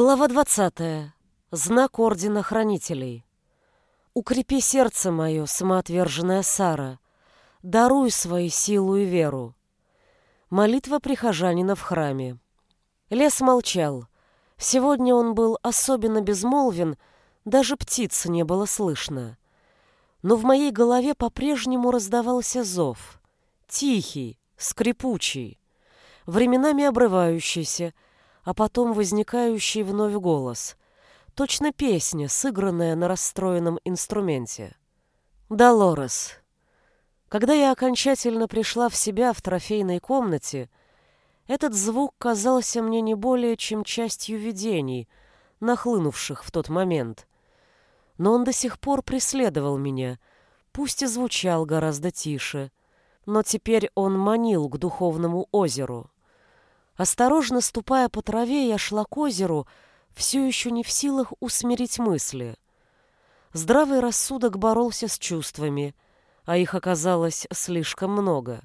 Глава 20. Знак Ордена Хранителей. «Укрепи сердце мое, самоотверженная Сара, даруй свои силу и веру». Молитва прихожанина в храме. Лес молчал. Сегодня он был особенно безмолвен, даже птицы не было слышно. Но в моей голове по-прежнему раздавался зов. Тихий, скрипучий, временами обрывающийся — а потом возникающий вновь голос. Точно песня, сыгранная на расстроенном инструменте. «Долорес». Когда я окончательно пришла в себя в трофейной комнате, этот звук казался мне не более чем частью видений, нахлынувших в тот момент. Но он до сих пор преследовал меня, пусть и звучал гораздо тише, но теперь он манил к духовному озеру. Осторожно ступая по траве, я шла к озеру, все еще не в силах усмирить мысли. Здравый рассудок боролся с чувствами, а их оказалось слишком много.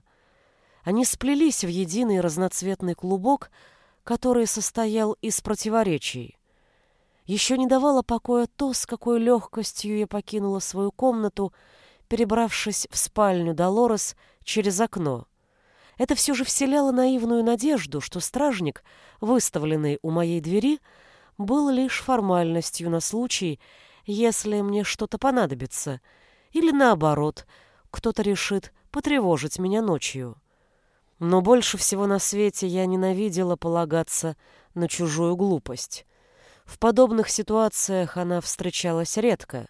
Они сплелись в единый разноцветный клубок, который состоял из противоречий. Еще не давало покоя то, с какой легкостью я покинула свою комнату, перебравшись в спальню Долорес через окно. Это все же вселяло наивную надежду, что стражник, выставленный у моей двери, был лишь формальностью на случай, если мне что-то понадобится, или наоборот, кто-то решит потревожить меня ночью. Но больше всего на свете я ненавидела полагаться на чужую глупость. В подобных ситуациях она встречалась редко.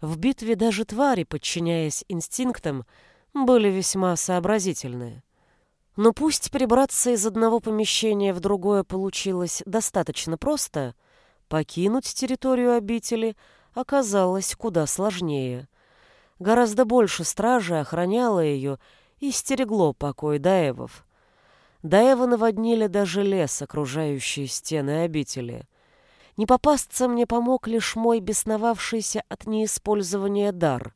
В битве даже твари, подчиняясь инстинктам, были весьма сообразительные. Но пусть перебраться из одного помещения в другое получилось достаточно просто, покинуть территорию обители оказалось куда сложнее. Гораздо больше стражи охраняло ее и стерегло покой Даевов. Даева наводнили даже лес, окружающий стены обители. Не попасться мне помог лишь мой бесновавшийся от неиспользования дар.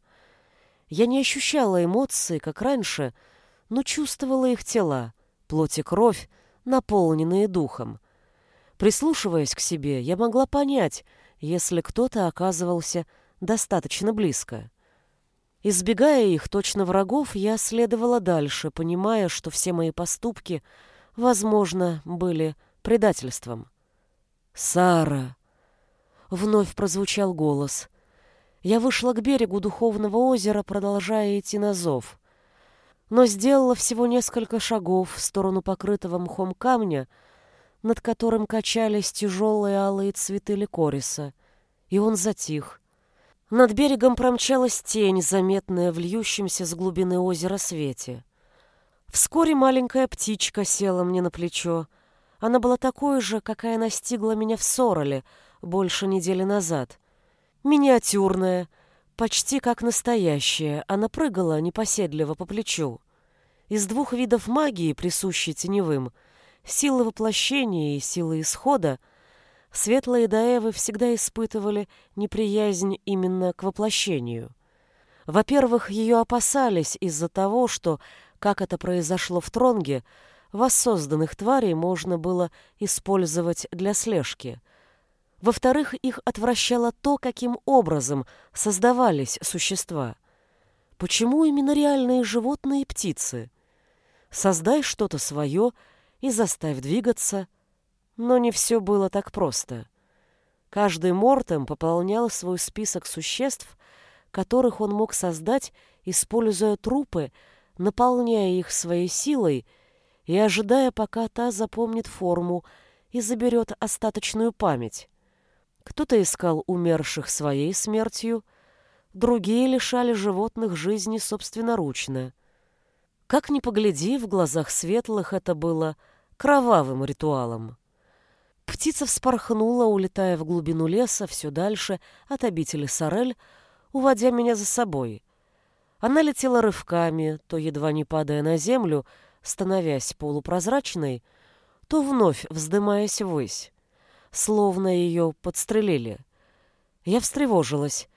Я не ощущала эмоций, как раньше — но чувствовала их тела, плоть и кровь, наполненные духом. Прислушиваясь к себе, я могла понять, если кто-то оказывался достаточно близко. Избегая их, точно врагов, я следовала дальше, понимая, что все мои поступки, возможно, были предательством. «Сара!» — вновь прозвучал голос. Я вышла к берегу духовного озера, продолжая идти на зов но сделала всего несколько шагов в сторону покрытого мхом камня, над которым качались тяжелые алые цветы ликориса, и он затих. Над берегом промчалась тень, заметная в льющемся с глубины озера свете. Вскоре маленькая птичка села мне на плечо. Она была такой же, какая настигла меня в Сороле больше недели назад. Миниатюрная, Почти как настоящая, она прыгала непоседливо по плечу. Из двух видов магии, присущей теневым, силы воплощения и силы исхода, светлые даевы всегда испытывали неприязнь именно к воплощению. Во-первых, ее опасались из-за того, что, как это произошло в Тронге, воссозданных тварей можно было использовать для слежки – во-вторых, их отвращало то, каким образом создавались существа. Почему именно реальные животные и птицы? Создай что-то свое и заставь двигаться. Но не все было так просто. Каждый Мортем пополнял свой список существ, которых он мог создать, используя трупы, наполняя их своей силой и ожидая, пока та запомнит форму и заберет остаточную память. Кто-то искал умерших своей смертью, другие лишали животных жизни собственноручно. Как ни погляди, в глазах светлых это было кровавым ритуалом. Птица вспорхнула, улетая в глубину леса все дальше от обители Сорель, уводя меня за собой. Она летела рывками, то едва не падая на землю, становясь полупрозрачной, то вновь вздымаясь ввысь словно ее подстрелили. Я встревожилась,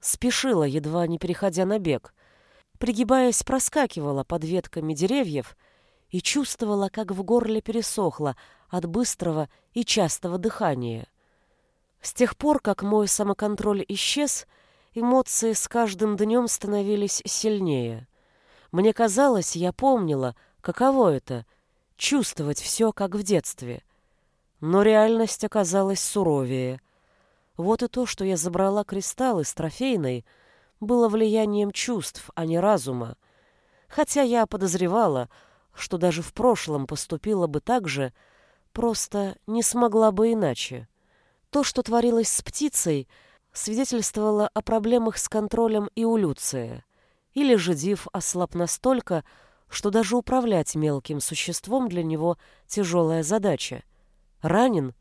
спешила, едва не переходя на бег. Пригибаясь, проскакивала под ветками деревьев и чувствовала, как в горле пересохло от быстрого и частого дыхания. С тех пор, как мой самоконтроль исчез, эмоции с каждым днем становились сильнее. Мне казалось, я помнила, каково это — чувствовать все, как в детстве. Но реальность оказалась суровее. Вот и то, что я забрала кристаллы с трофейной, было влиянием чувств, а не разума. Хотя я подозревала, что даже в прошлом поступила бы так же, просто не смогла бы иначе. То, что творилось с птицей, свидетельствовало о проблемах с контролем и у Люция. Или же Див ослаб настолько, что даже управлять мелким существом для него тяжелая задача. Ранен?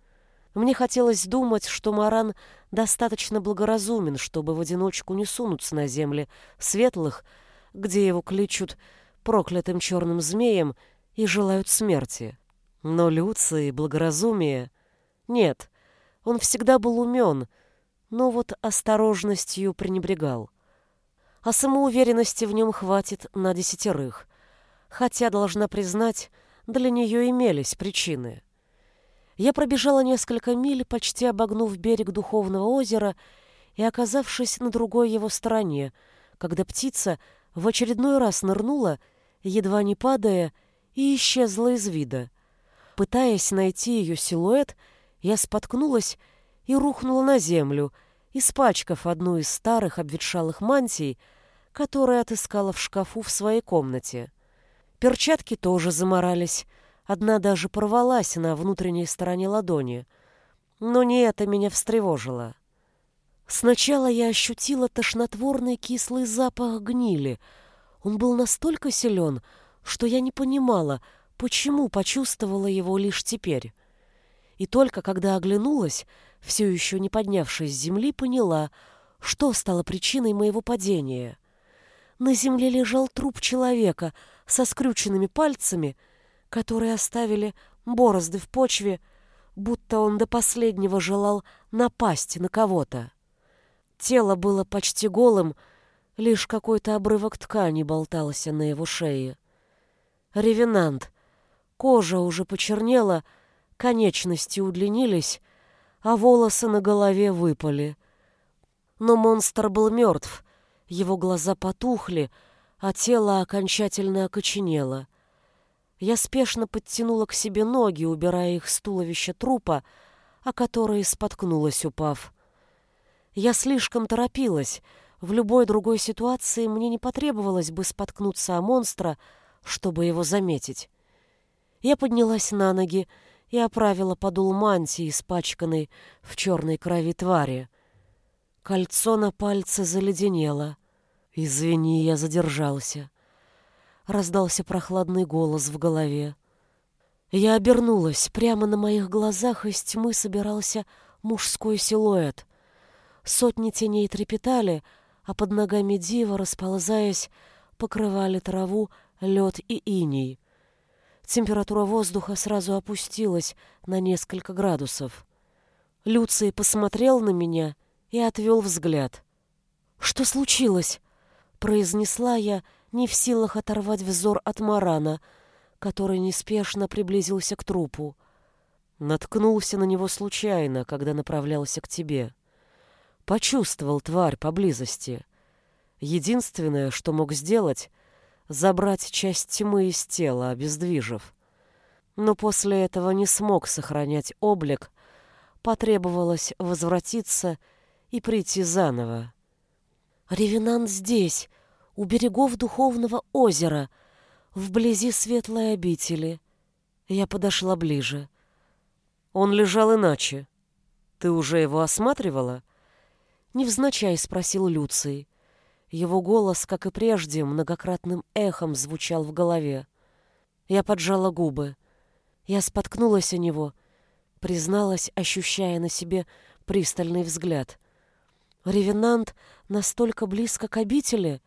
Мне хотелось думать, что Маран достаточно благоразумен, чтобы в одиночку не сунуться на земли светлых, где его кличут проклятым черным змеем и желают смерти. Но Люций, благоразумие... Нет, он всегда был умен, но вот осторожностью пренебрегал. А самоуверенности в нем хватит на десятерых. Хотя, должна признать, для нее имелись причины. Я пробежала несколько миль, почти обогнув берег Духовного озера и оказавшись на другой его стороне, когда птица в очередной раз нырнула, едва не падая, и исчезла из вида. Пытаясь найти ее силуэт, я споткнулась и рухнула на землю, испачкав одну из старых обветшалых мантий, которые отыскала в шкафу в своей комнате. Перчатки тоже заморались, одна даже порвалась на внутренней стороне ладони. Но не это меня встревожило. Сначала я ощутила тошнотворный кислый запах гнили. Он был настолько силен, что я не понимала, почему почувствовала его лишь теперь. И только когда оглянулась, все еще не поднявшись с земли, поняла, что стало причиной моего падения. На земле лежал труп человека со скрюченными пальцами, которые оставили борозды в почве, будто он до последнего желал напасть на кого-то. Тело было почти голым, лишь какой-то обрывок ткани болтался на его шее. Ревенант. Кожа уже почернела, конечности удлинились, а волосы на голове выпали. Но монстр был мертв, его глаза потухли, а тело окончательно окоченело. Я спешно подтянула к себе ноги, убирая их с туловища трупа, о которой споткнулась, упав. Я слишком торопилась. В любой другой ситуации мне не потребовалось бы споткнуться о монстра, чтобы его заметить. Я поднялась на ноги и оправила подул мантии, испачканной в черной крови твари. Кольцо на пальце заледенело. «Извини, я задержался». Раздался прохладный голос в голове. Я обернулась. Прямо на моих глазах из тьмы собирался мужской силуэт. Сотни теней трепетали, а под ногами дива, расползаясь, покрывали траву лед и иней. Температура воздуха сразу опустилась на несколько градусов. Люций посмотрел на меня и отвел взгляд. «Что случилось?» — произнесла я, не в силах оторвать взор от Марана, который неспешно приблизился к трупу. Наткнулся на него случайно, когда направлялся к тебе. Почувствовал тварь поблизости. Единственное, что мог сделать, забрать часть тьмы из тела, обездвижив. Но после этого не смог сохранять облик, потребовалось возвратиться и прийти заново. «Ревенант здесь, у берегов Духовного озера, вблизи светлой обители». Я подошла ближе. Он лежал иначе. Ты уже его осматривала? Невзначай спросил Люций. Его голос, как и прежде, многократным эхом звучал в голове. Я поджала губы. Я споткнулась о него, призналась, ощущая на себе пристальный взгляд. Ревенант настолько близко к обители?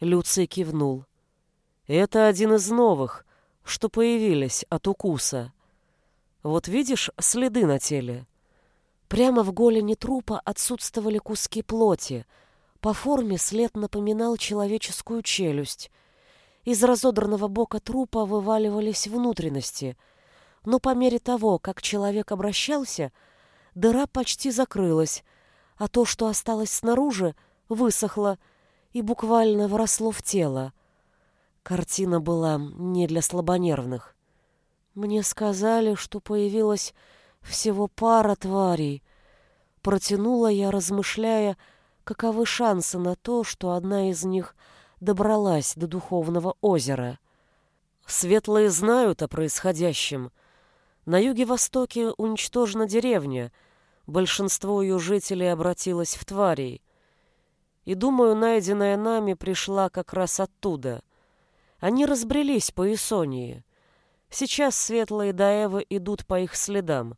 Люций кивнул. Это один из новых, что появились от укуса. Вот видишь следы на теле? Прямо в голени трупа отсутствовали куски плоти — по форме след напоминал человеческую челюсть. Из разодранного бока трупа вываливались внутренности, но по мере того, как человек обращался, дыра почти закрылась, а то, что осталось снаружи, высохло и буквально вросло в тело. Картина была не для слабонервных. Мне сказали, что появилась всего пара тварей. Протянула я, размышляя, каковы шансы на то, что одна из них добралась до духовного озера. Светлые знают о происходящем. На юге-востоке уничтожена деревня. Большинство ее жителей обратилось в тварей. И, думаю, найденная нами пришла как раз оттуда. Они разбрелись по Исонии. Сейчас светлые даевы идут по их следам,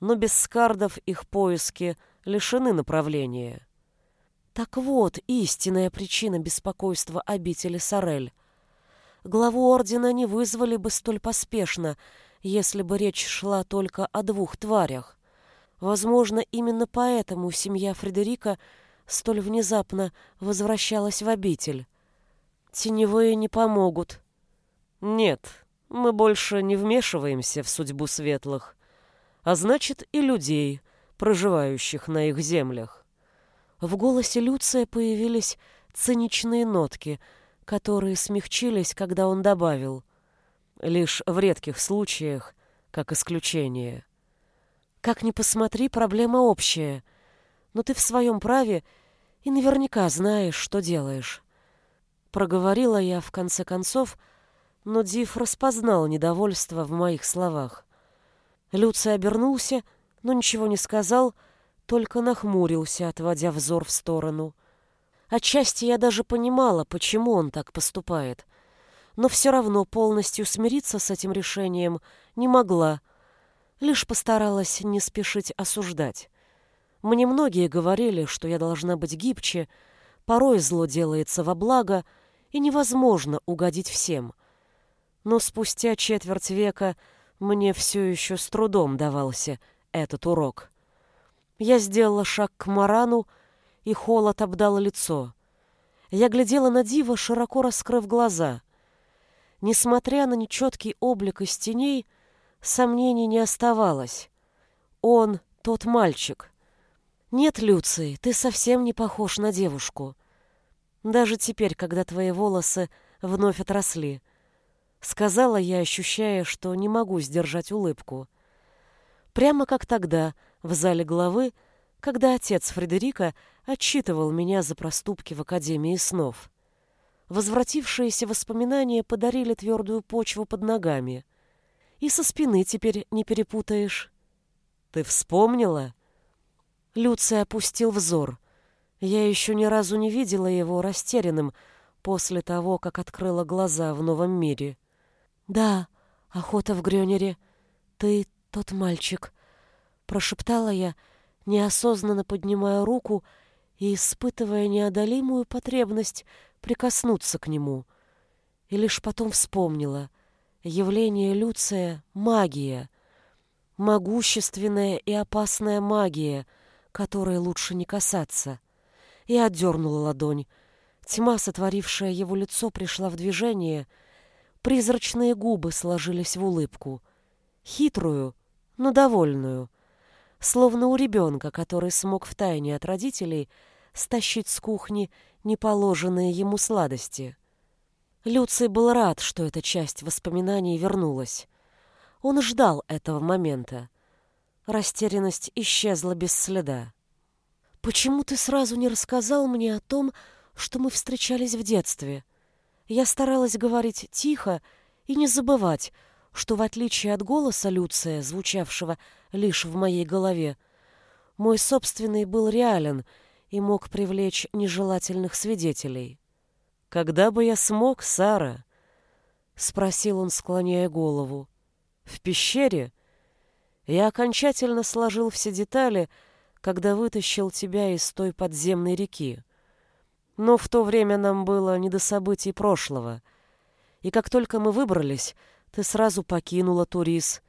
но без скардов их поиски лишены направления. Так вот, истинная причина беспокойства обители Сорель. Главу ордена не вызвали бы столь поспешно, если бы речь шла только о двух тварях. Возможно, именно поэтому семья Фредерика столь внезапно возвращалась в обитель. Теневые не помогут. Нет, мы больше не вмешиваемся в судьбу светлых, а значит и людей, проживающих на их землях. В голосе Люция появились циничные нотки, которые смягчились, когда он добавил «лишь в редких случаях, как исключение». Как ни посмотри, проблема общая, но ты в своем праве и наверняка знаешь, что делаешь. Проговорила я, в конце концов, но Див распознал недовольство в моих словах. Люций обернулся, но ничего не сказал, только нахмурился, отводя взор в сторону. Отчасти я даже понимала, почему он так поступает, но все равно полностью смириться с этим решением не могла, лишь постаралась не спешить осуждать. Мне многие говорили, что я должна быть гибче, порой зло делается во благо, и невозможно угодить всем. Но спустя четверть века мне все еще с трудом давался этот урок. Я сделала шаг к Марану, и холод обдал лицо. Я глядела на Дива, широко раскрыв глаза. Несмотря на нечеткий облик из теней, сомнений не оставалось. Он тот мальчик. Нет, Люций, ты совсем не похож на девушку. Даже теперь, когда твои волосы вновь отросли. Сказала я, ощущая, что не могу сдержать улыбку. Прямо как тогда, в зале главы, когда отец Фредерика отчитывал меня за проступки в Академии снов. Возвратившиеся воспоминания подарили твердую почву под ногами. И со спины теперь не перепутаешь. Ты вспомнила? Люция опустил взор. Я еще ни разу не видела его растерянным после того, как открыла глаза в новом мире. Да, охота в Грёнере. Ты тот мальчик прошептала я, неосознанно поднимая руку и испытывая неодолимую потребность прикоснуться к нему. И лишь потом вспомнила. Явление Люция — магия. Могущественная и опасная магия, которой лучше не касаться. И отдернула ладонь. Тьма, сотворившая его лицо, пришла в движение. Призрачные губы сложились в улыбку. Хитрую, но довольную — словно у ребенка, который смог втайне от родителей стащить с кухни неположенные ему сладости. Люций был рад, что эта часть воспоминаний вернулась. Он ждал этого момента. Растерянность исчезла без следа. «Почему ты сразу не рассказал мне о том, что мы встречались в детстве?» Я старалась говорить тихо и не забывать, что в отличие от голоса Люция, звучавшего лишь в моей голове, мой собственный был реален и мог привлечь нежелательных свидетелей. «Когда бы я смог, Сара?» — спросил он, склоняя голову. «В пещере?» Я окончательно сложил все детали, когда вытащил тебя из той подземной реки. Но в то время нам было не до событий прошлого. И как только мы выбрались, ты сразу покинула Турис.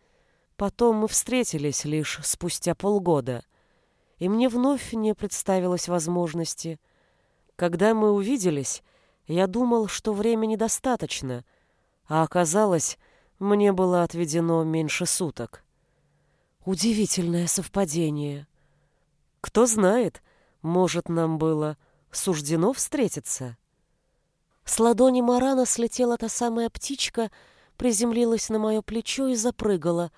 Потом мы встретились лишь спустя полгода, и мне вновь не представилось возможности. Когда мы увиделись, я думал, что времени достаточно, а оказалось, мне было отведено меньше суток. Удивительное совпадение. Кто знает, может, нам было суждено встретиться. С ладони Марана слетела та самая птичка, приземлилась на мое плечо и запрыгала,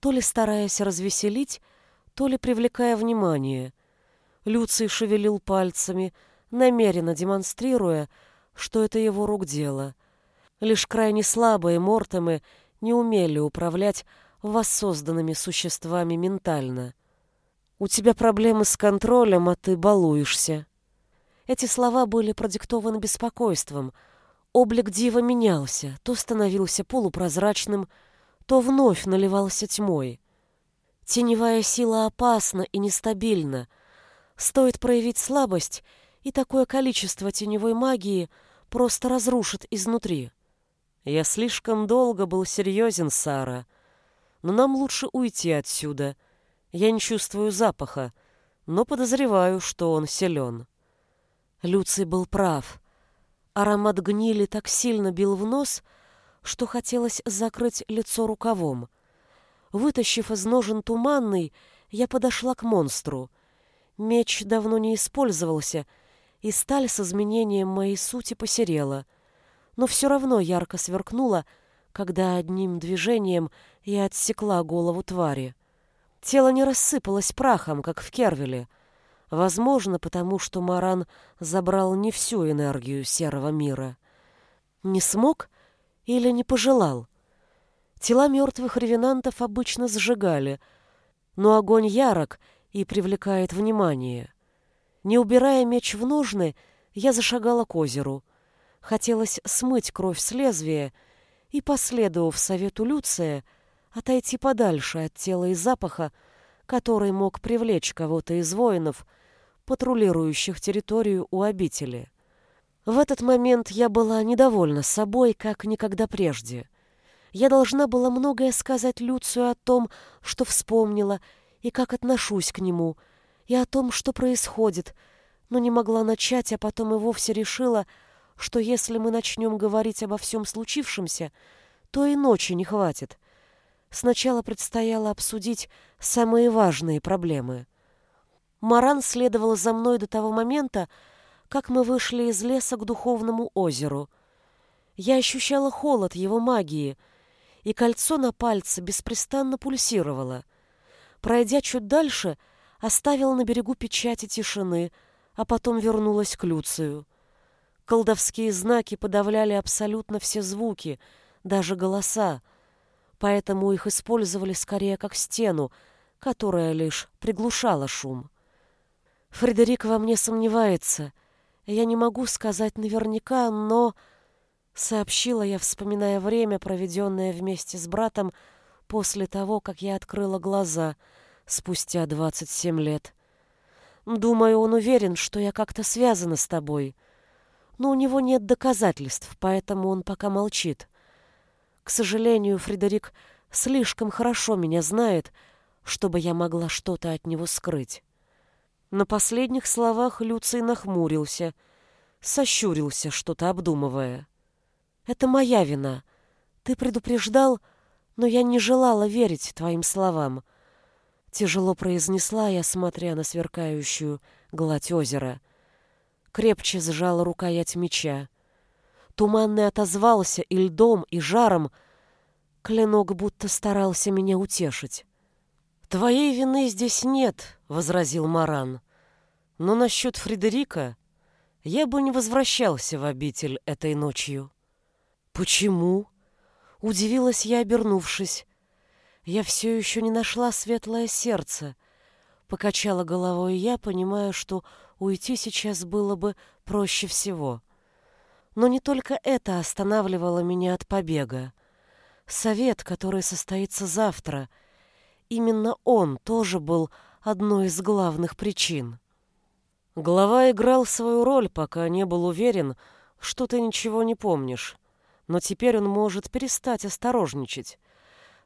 то ли стараясь развеселить, то ли привлекая внимание. Люций шевелил пальцами, намеренно демонстрируя, что это его рук дело. Лишь крайне слабые мортемы не умели управлять воссозданными существами ментально. «У тебя проблемы с контролем, а ты балуешься». Эти слова были продиктованы беспокойством. Облик дива менялся, то становился полупрозрачным, то вновь наливался тьмой. Теневая сила опасна и нестабильна. Стоит проявить слабость, и такое количество теневой магии просто разрушит изнутри. Я слишком долго был серьезен, Сара, но нам лучше уйти отсюда — я не чувствую запаха, но подозреваю, что он силен. Люций был прав. Аромат гнили так сильно бил в нос, что хотелось закрыть лицо рукавом. Вытащив из ножен туманный, я подошла к монстру. Меч давно не использовался, и сталь с изменением моей сути посерела. Но все равно ярко сверкнула, когда одним движением я отсекла голову твари. Тело не рассыпалось прахом, как в Кервеле. Возможно, потому что Маран забрал не всю энергию серого мира. Не смог или не пожелал? Тела мертвых ревенантов обычно сжигали, но огонь ярок и привлекает внимание. Не убирая меч в ножны, я зашагала к озеру. Хотелось смыть кровь с лезвия и, последовав совету Люция, отойти подальше от тела и запаха, который мог привлечь кого-то из воинов, патрулирующих территорию у обители. В этот момент я была недовольна собой, как никогда прежде. Я должна была многое сказать Люцию о том, что вспомнила, и как отношусь к нему, и о том, что происходит, но не могла начать, а потом и вовсе решила, что если мы начнем говорить обо всем случившемся, то и ночи не хватит. Сначала предстояло обсудить самые важные проблемы. Маран следовал за мной до того момента, как мы вышли из леса к духовному озеру. Я ощущала холод его магии, и кольцо на пальце беспрестанно пульсировало. Пройдя чуть дальше, оставила на берегу печати тишины, а потом вернулась к Люцию. Колдовские знаки подавляли абсолютно все звуки, даже голоса, поэтому их использовали скорее как стену, которая лишь приглушала шум. Фредерик во мне сомневается. Я не могу сказать наверняка, но... Сообщила я, вспоминая время, проведенное вместе с братом после того, как я открыла глаза спустя двадцать семь лет. Думаю, он уверен, что я как-то связана с тобой. Но у него нет доказательств, поэтому он пока молчит. К сожалению, Фредерик слишком хорошо меня знает, чтобы я могла что-то от него скрыть. На последних словах Люций нахмурился, сощурился, что-то обдумывая. «Это моя вина. Ты предупреждал, но я не желала верить твоим словам». Тяжело произнесла я, смотря на сверкающую гладь озера. Крепче сжала рукоять меча. Туманный отозвался и льдом, и жаром. Клинок будто старался меня утешить. «Твоей вины здесь нет», — возразил Маран. «Но насчет Фредерика я бы не возвращался в обитель этой ночью». «Почему?» — удивилась я, обернувшись. «Я все еще не нашла светлое сердце». Покачала головой я, понимая, что уйти сейчас было бы проще всего. Но не только это останавливало меня от побега. Совет, который состоится завтра, именно он тоже был одной из главных причин. Глава играл свою роль, пока не был уверен, что ты ничего не помнишь. Но теперь он может перестать осторожничать.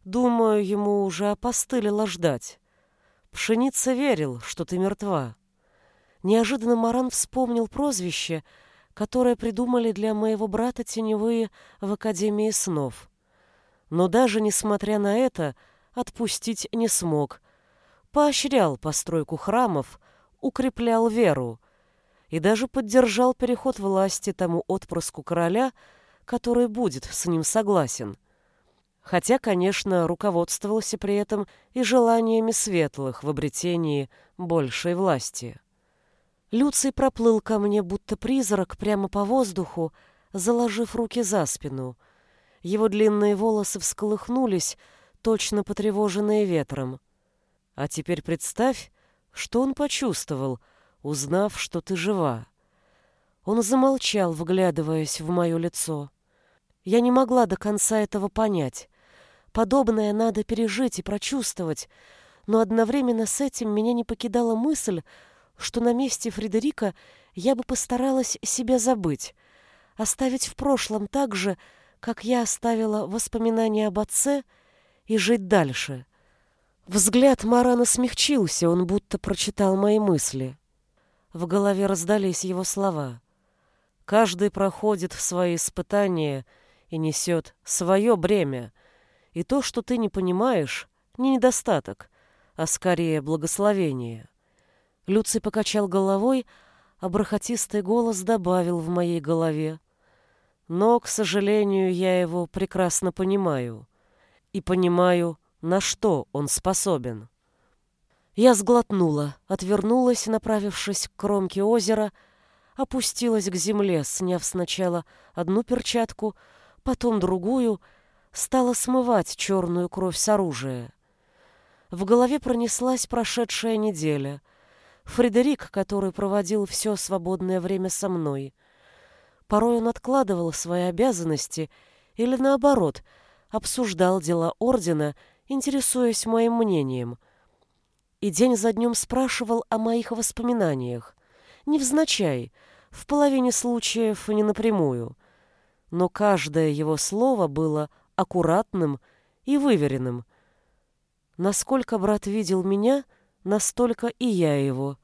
Думаю, ему уже опостылило ждать. Пшеница верил, что ты мертва. Неожиданно Маран вспомнил прозвище — которое придумали для моего брата теневые в Академии снов. Но даже несмотря на это, отпустить не смог. Поощрял постройку храмов, укреплял веру и даже поддержал переход власти тому отпрыску короля, который будет с ним согласен. Хотя, конечно, руководствовался при этом и желаниями светлых в обретении большей власти. Люций проплыл ко мне, будто призрак, прямо по воздуху, заложив руки за спину. Его длинные волосы всколыхнулись, точно потревоженные ветром. А теперь представь, что он почувствовал, узнав, что ты жива. Он замолчал, вглядываясь в мое лицо. Я не могла до конца этого понять. Подобное надо пережить и прочувствовать, но одновременно с этим меня не покидала мысль, что на месте Фредерика я бы постаралась себя забыть, оставить в прошлом так же, как я оставила воспоминания об отце, и жить дальше. Взгляд Марана смягчился, он будто прочитал мои мысли. В голове раздались его слова. «Каждый проходит свои испытания и несет свое бремя, и то, что ты не понимаешь, не недостаток, а скорее благословение». Люций покачал головой, а бархатистый голос добавил в моей голове. Но, к сожалению, я его прекрасно понимаю. И понимаю, на что он способен. Я сглотнула, отвернулась, направившись к кромке озера, опустилась к земле, сняв сначала одну перчатку, потом другую, стала смывать черную кровь с оружия. В голове пронеслась прошедшая неделя — Фредерик, который проводил все свободное время со мной. Порой он откладывал свои обязанности или, наоборот, обсуждал дела ордена, интересуясь моим мнением. И день за днем спрашивал о моих воспоминаниях. Невзначай, в половине случаев не напрямую. Но каждое его слово было аккуратным и выверенным. Насколько брат видел меня — настолько и я его.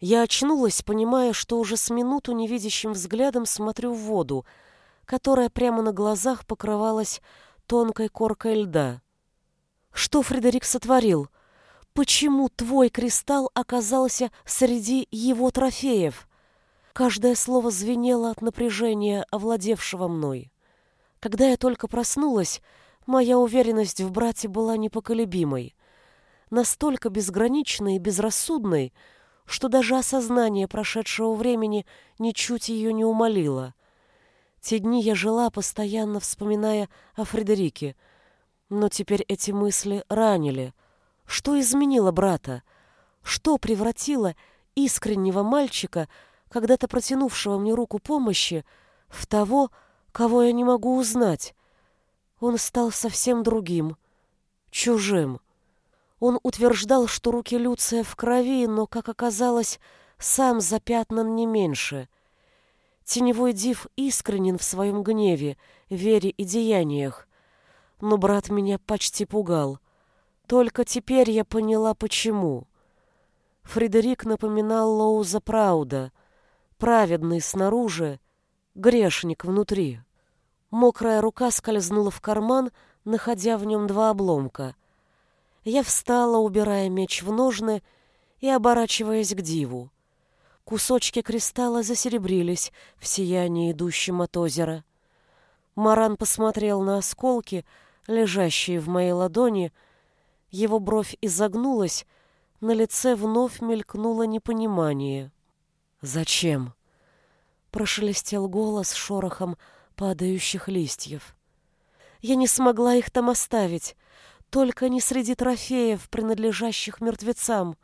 Я очнулась, понимая, что уже с минуту невидящим взглядом смотрю в воду, которая прямо на глазах покрывалась тонкой коркой льда. Что Фредерик сотворил? Почему твой кристалл оказался среди его трофеев? Каждое слово звенело от напряжения, овладевшего мной. Когда я только проснулась, моя уверенность в брате была непоколебимой настолько безграничной и безрассудной, что даже осознание прошедшего времени ничуть ее не умолило. Те дни я жила, постоянно вспоминая о Фредерике, но теперь эти мысли ранили. Что изменило брата? Что превратило искреннего мальчика, когда-то протянувшего мне руку помощи, в того, кого я не могу узнать? Он стал совсем другим, чужим. Он утверждал, что руки Люция в крови, но, как оказалось, сам запятнан не меньше. Теневой див искренен в своем гневе, вере и деяниях. Но брат меня почти пугал. Только теперь я поняла, почему. Фредерик напоминал Лоуза Прауда, праведный снаружи, грешник внутри. Мокрая рука скользнула в карман, находя в нем два обломка. Я встала, убирая меч в ножны и оборачиваясь к диву. Кусочки кристалла засеребрились в сиянии идущем от озера. Маран посмотрел на осколки, лежащие в моей ладони. Его бровь изогнулась, на лице вновь мелькнуло непонимание. «Зачем?» — прошелестел голос шорохом падающих листьев. «Я не смогла их там оставить. Только не среди трофеев, принадлежащих мертвецам.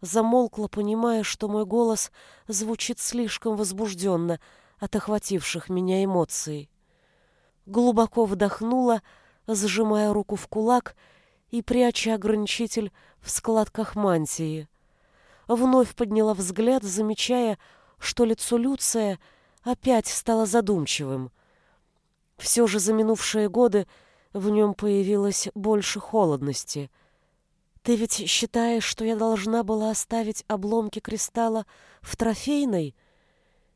Замолкла, понимая, что мой голос звучит слишком возбужденно от охвативших меня эмоций. Глубоко вдохнула, сжимая руку в кулак и пряча ограничитель в складках мантии. Вновь подняла взгляд, замечая, что лицо Люция опять стало задумчивым. Все же за минувшие годы в нем появилось больше холодности. Ты ведь считаешь, что я должна была оставить обломки кристалла в трофейной?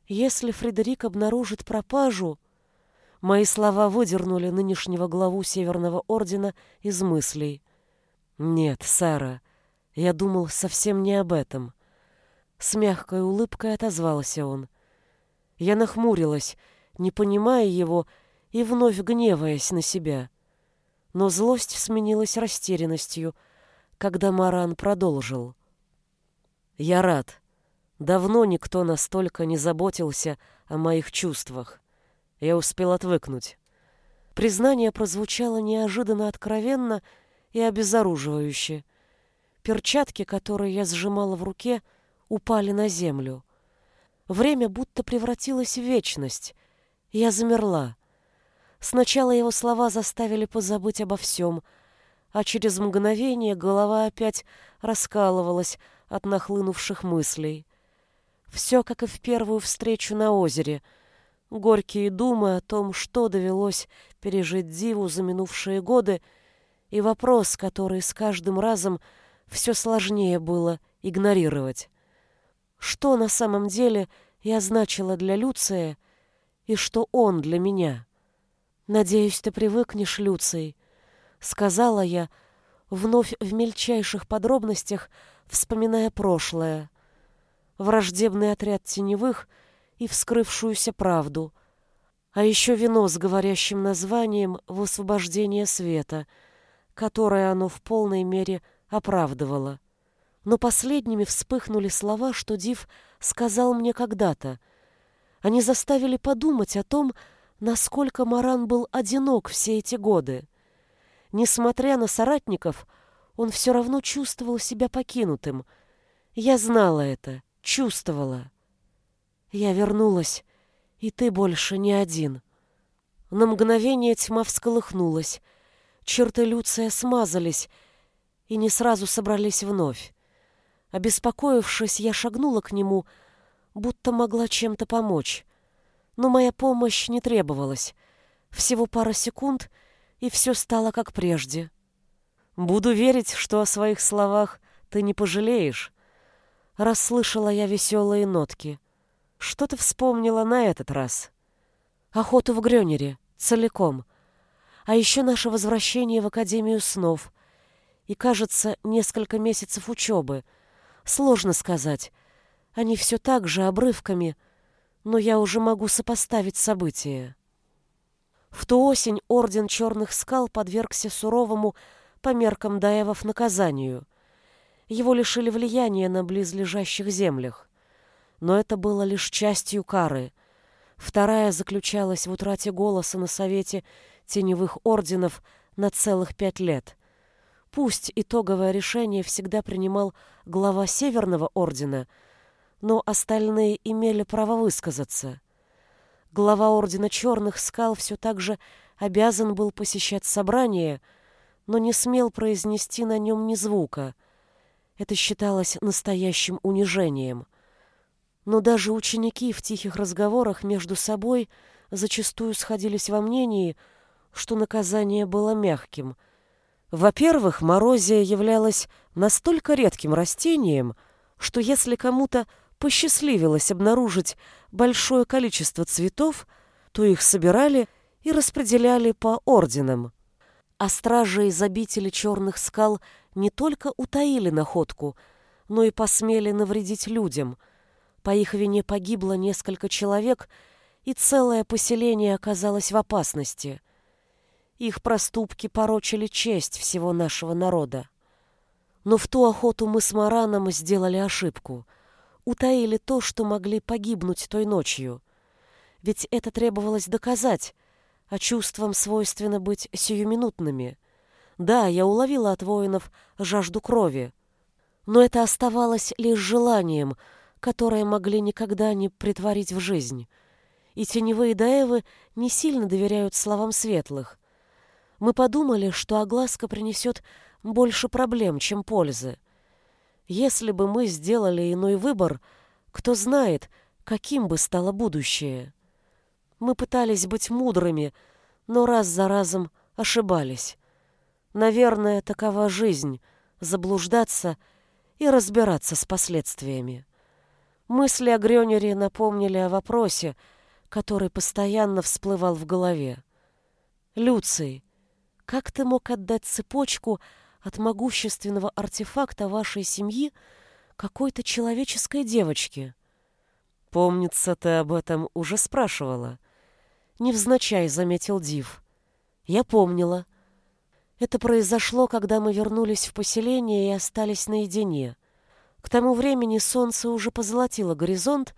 Если Фредерик обнаружит пропажу, Мои слова выдернули нынешнего главу Северного Ордена из мыслей. «Нет, Сара, я думал совсем не об этом». С мягкой улыбкой отозвался он. Я нахмурилась, не понимая его и вновь гневаясь на себя. Но злость сменилась растерянностью, когда Маран продолжил. «Я рад. Давно никто настолько не заботился о моих чувствах. Я успел отвыкнуть. Признание прозвучало неожиданно откровенно и обезоруживающе. Перчатки, которые я сжимала в руке, упали на землю. Время будто превратилось в вечность. Я замерла. Сначала его слова заставили позабыть обо всем, а через мгновение голова опять раскалывалась от нахлынувших мыслей. Все, как и в первую встречу на озере — горькие думы о том, что довелось пережить Диву за минувшие годы, и вопрос, который с каждым разом все сложнее было игнорировать. Что на самом деле я значила для Люция и что он для меня? «Надеюсь, ты привыкнешь, Люций», — сказала я, вновь в мельчайших подробностях вспоминая прошлое. Враждебный отряд теневых — и вскрывшуюся правду. А еще вино с говорящим названием «Высвобождение света», которое оно в полной мере оправдывало. Но последними вспыхнули слова, что Див сказал мне когда-то. Они заставили подумать о том, насколько Маран был одинок все эти годы. Несмотря на соратников, он все равно чувствовал себя покинутым. Я знала это, чувствовала. Я вернулась, и ты больше не один. На мгновение тьма всколыхнулась. Черты Люция смазались и не сразу собрались вновь. Обеспокоившись, я шагнула к нему, будто могла чем-то помочь. Но моя помощь не требовалась. Всего пара секунд, и все стало как прежде. «Буду верить, что о своих словах ты не пожалеешь», — расслышала я веселые нотки. Что ты вспомнила на этот раз? Охоту в Грёнере, целиком. А еще наше возвращение в Академию снов. И, кажется, несколько месяцев учебы. Сложно сказать. Они все так же обрывками, но я уже могу сопоставить события. В ту осень Орден Черных Скал подвергся суровому по меркам Даевов наказанию. Его лишили влияния на близлежащих землях но это было лишь частью кары. Вторая заключалась в утрате голоса на Совете Теневых Орденов на целых пять лет. Пусть итоговое решение всегда принимал глава Северного Ордена, но остальные имели право высказаться. Глава Ордена Черных Скал все так же обязан был посещать собрание, но не смел произнести на нем ни звука. Это считалось настоящим унижением — но даже ученики в тихих разговорах между собой зачастую сходились во мнении, что наказание было мягким. Во-первых, морозия являлась настолько редким растением, что если кому-то посчастливилось обнаружить большое количество цветов, то их собирали и распределяли по орденам. А стражи из обители черных скал не только утаили находку, но и посмели навредить людям – по их вине погибло несколько человек, и целое поселение оказалось в опасности. Их проступки порочили честь всего нашего народа. Но в ту охоту мы с Мараном сделали ошибку. Утаили то, что могли погибнуть той ночью. Ведь это требовалось доказать, а чувствам свойственно быть сиюминутными. Да, я уловила от воинов жажду крови, но это оставалось лишь желанием — которые могли никогда не притворить в жизнь. И теневые даевы не сильно доверяют словам светлых. Мы подумали, что огласка принесет больше проблем, чем пользы. Если бы мы сделали иной выбор, кто знает, каким бы стало будущее. Мы пытались быть мудрыми, но раз за разом ошибались. Наверное, такова жизнь — заблуждаться и разбираться с последствиями. Мысли о Грёнере напомнили о вопросе, который постоянно всплывал в голове. «Люций, как ты мог отдать цепочку от могущественного артефакта вашей семьи какой-то человеческой девочке?» «Помнится, ты об этом уже спрашивала». Невзначай заметил Див. «Я помнила. Это произошло, когда мы вернулись в поселение и остались наедине. К тому времени солнце уже позолотило горизонт,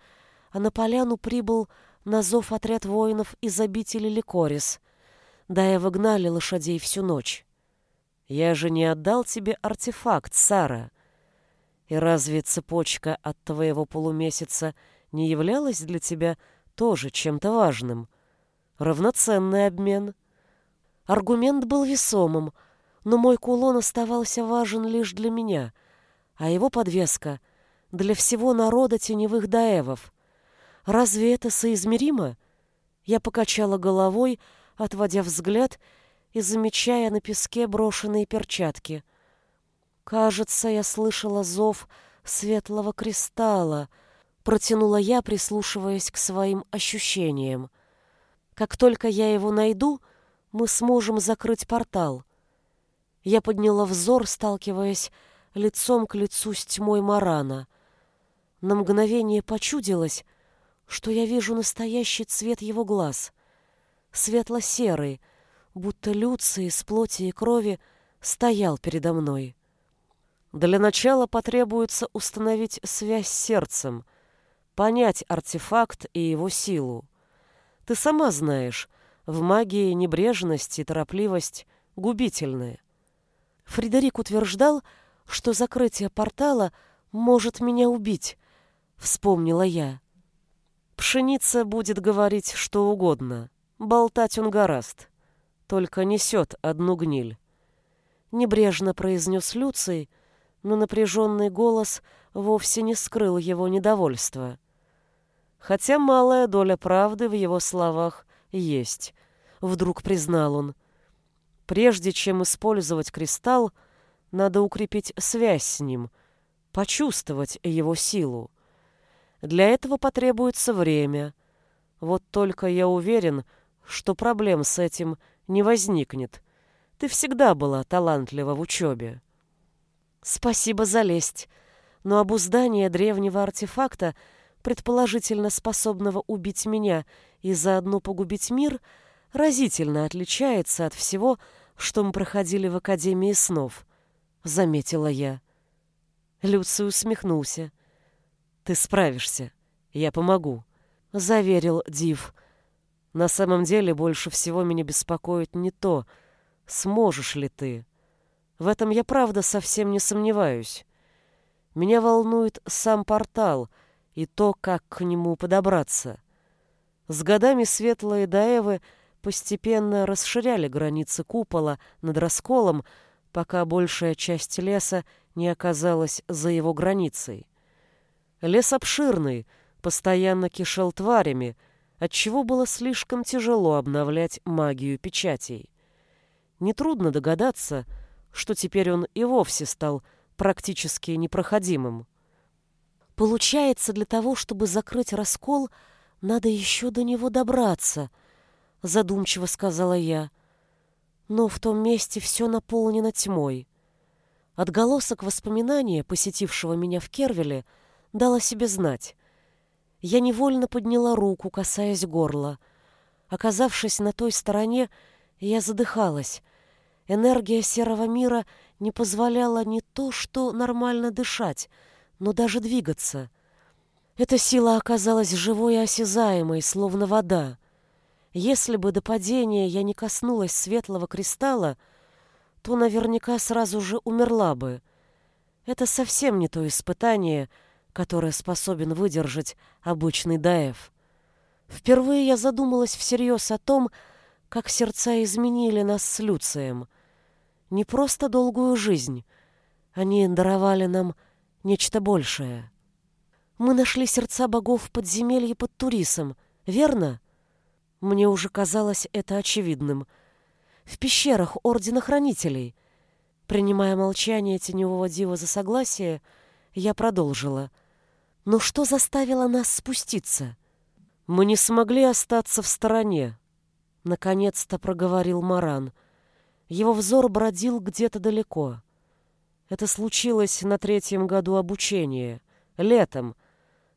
а на поляну прибыл на зов отряд воинов из обители Ликорис. Да и выгнали лошадей всю ночь. Я же не отдал тебе артефакт, Сара. И разве цепочка от твоего полумесяца не являлась для тебя тоже чем-то важным? Равноценный обмен. Аргумент был весомым, но мой кулон оставался важен лишь для меня, а его подвеска — для всего народа теневых даевов. Разве это соизмеримо? Я покачала головой, отводя взгляд и замечая на песке брошенные перчатки. Кажется, я слышала зов светлого кристалла, протянула я, прислушиваясь к своим ощущениям. Как только я его найду, мы сможем закрыть портал. Я подняла взор, сталкиваясь лицом к лицу с тьмой Марана. На мгновение почудилось, что я вижу настоящий цвет его глаз. Светло-серый, будто Люций из плоти и крови стоял передо мной. Для начала потребуется установить связь с сердцем, понять артефакт и его силу. Ты сама знаешь, в магии небрежность и торопливость губительны. Фредерик утверждал, что закрытие портала может меня убить, вспомнила я. Пшеница будет говорить что угодно, болтать он гораст, только несет одну гниль. Небрежно произнес Люций, но напряженный голос вовсе не скрыл его недовольства. Хотя малая доля правды в его словах есть, вдруг признал он. Прежде чем использовать кристалл, надо укрепить связь с ним, почувствовать его силу. Для этого потребуется время. Вот только я уверен, что проблем с этим не возникнет. Ты всегда была талантлива в учебе. Спасибо за лесть, но обуздание древнего артефакта — предположительно способного убить меня и заодно погубить мир, разительно отличается от всего, что мы проходили в Академии снов, — заметила я. Люций усмехнулся. «Ты справишься. Я помогу», — заверил Див. «На самом деле больше всего меня беспокоит не то, сможешь ли ты. В этом я правда совсем не сомневаюсь. Меня волнует сам портал — и то, как к нему подобраться. С годами светлые даевы постепенно расширяли границы купола над расколом, пока большая часть леса не оказалась за его границей. Лес обширный, постоянно кишел тварями, отчего было слишком тяжело обновлять магию печатей. Нетрудно догадаться, что теперь он и вовсе стал практически непроходимым. Получается, для того, чтобы закрыть раскол, надо еще до него добраться, задумчиво сказала я. Но в том месте все наполнено тьмой. Отголосок воспоминания, посетившего меня в Кервеле, дал о себе знать. Я невольно подняла руку, касаясь горла. Оказавшись на той стороне, я задыхалась. Энергия серого мира не позволяла не то что нормально дышать, но даже двигаться. Эта сила оказалась живой и осязаемой, словно вода. Если бы до падения я не коснулась светлого кристалла, то наверняка сразу же умерла бы. Это совсем не то испытание, которое способен выдержать обычный Даев. Впервые я задумалась всерьез о том, как сердца изменили нас с Люцием. Не просто долгую жизнь. Они даровали нам нечто большее. Мы нашли сердца богов в подземелье под Турисом, верно? Мне уже казалось это очевидным. В пещерах Ордена Хранителей. Принимая молчание теневого дива за согласие, я продолжила. Но что заставило нас спуститься? Мы не смогли остаться в стороне, наконец-то проговорил Маран. Его взор бродил где-то далеко. Это случилось на третьем году обучения, летом,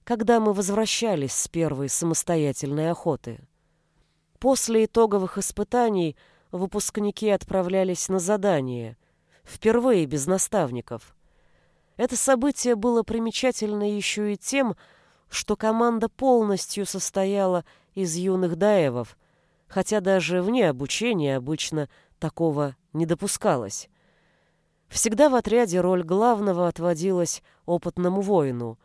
когда мы возвращались с первой самостоятельной охоты. После итоговых испытаний выпускники отправлялись на задание, впервые без наставников. Это событие было примечательно еще и тем, что команда полностью состояла из юных даевов, хотя даже вне обучения обычно такого не допускалось. Всегда в отряде роль главного отводилась опытному воину,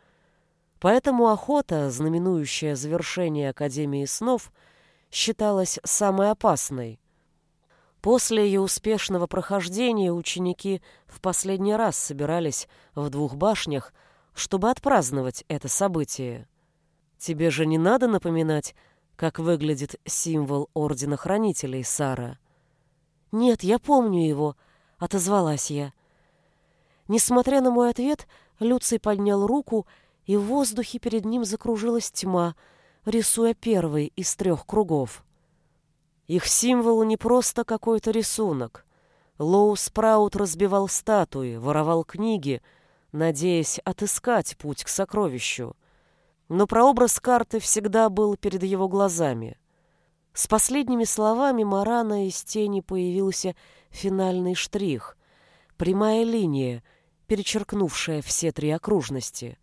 поэтому охота, знаменующая завершение Академии снов, считалась самой опасной. После ее успешного прохождения ученики в последний раз собирались в двух башнях, чтобы отпраздновать это событие. Тебе же не надо напоминать, как выглядит символ Ордена Хранителей, Сара. Нет, я помню его, отозвалась я. Несмотря на мой ответ, Люций поднял руку, и в воздухе перед ним закружилась тьма, рисуя первый из трех кругов. Их символ не просто какой-то рисунок. Лоу Спраут разбивал статуи, воровал книги, надеясь отыскать путь к сокровищу. Но прообраз карты всегда был перед его глазами. С последними словами Марана из тени появился финальный штрих, прямая линия, перечеркнувшая все три окружности.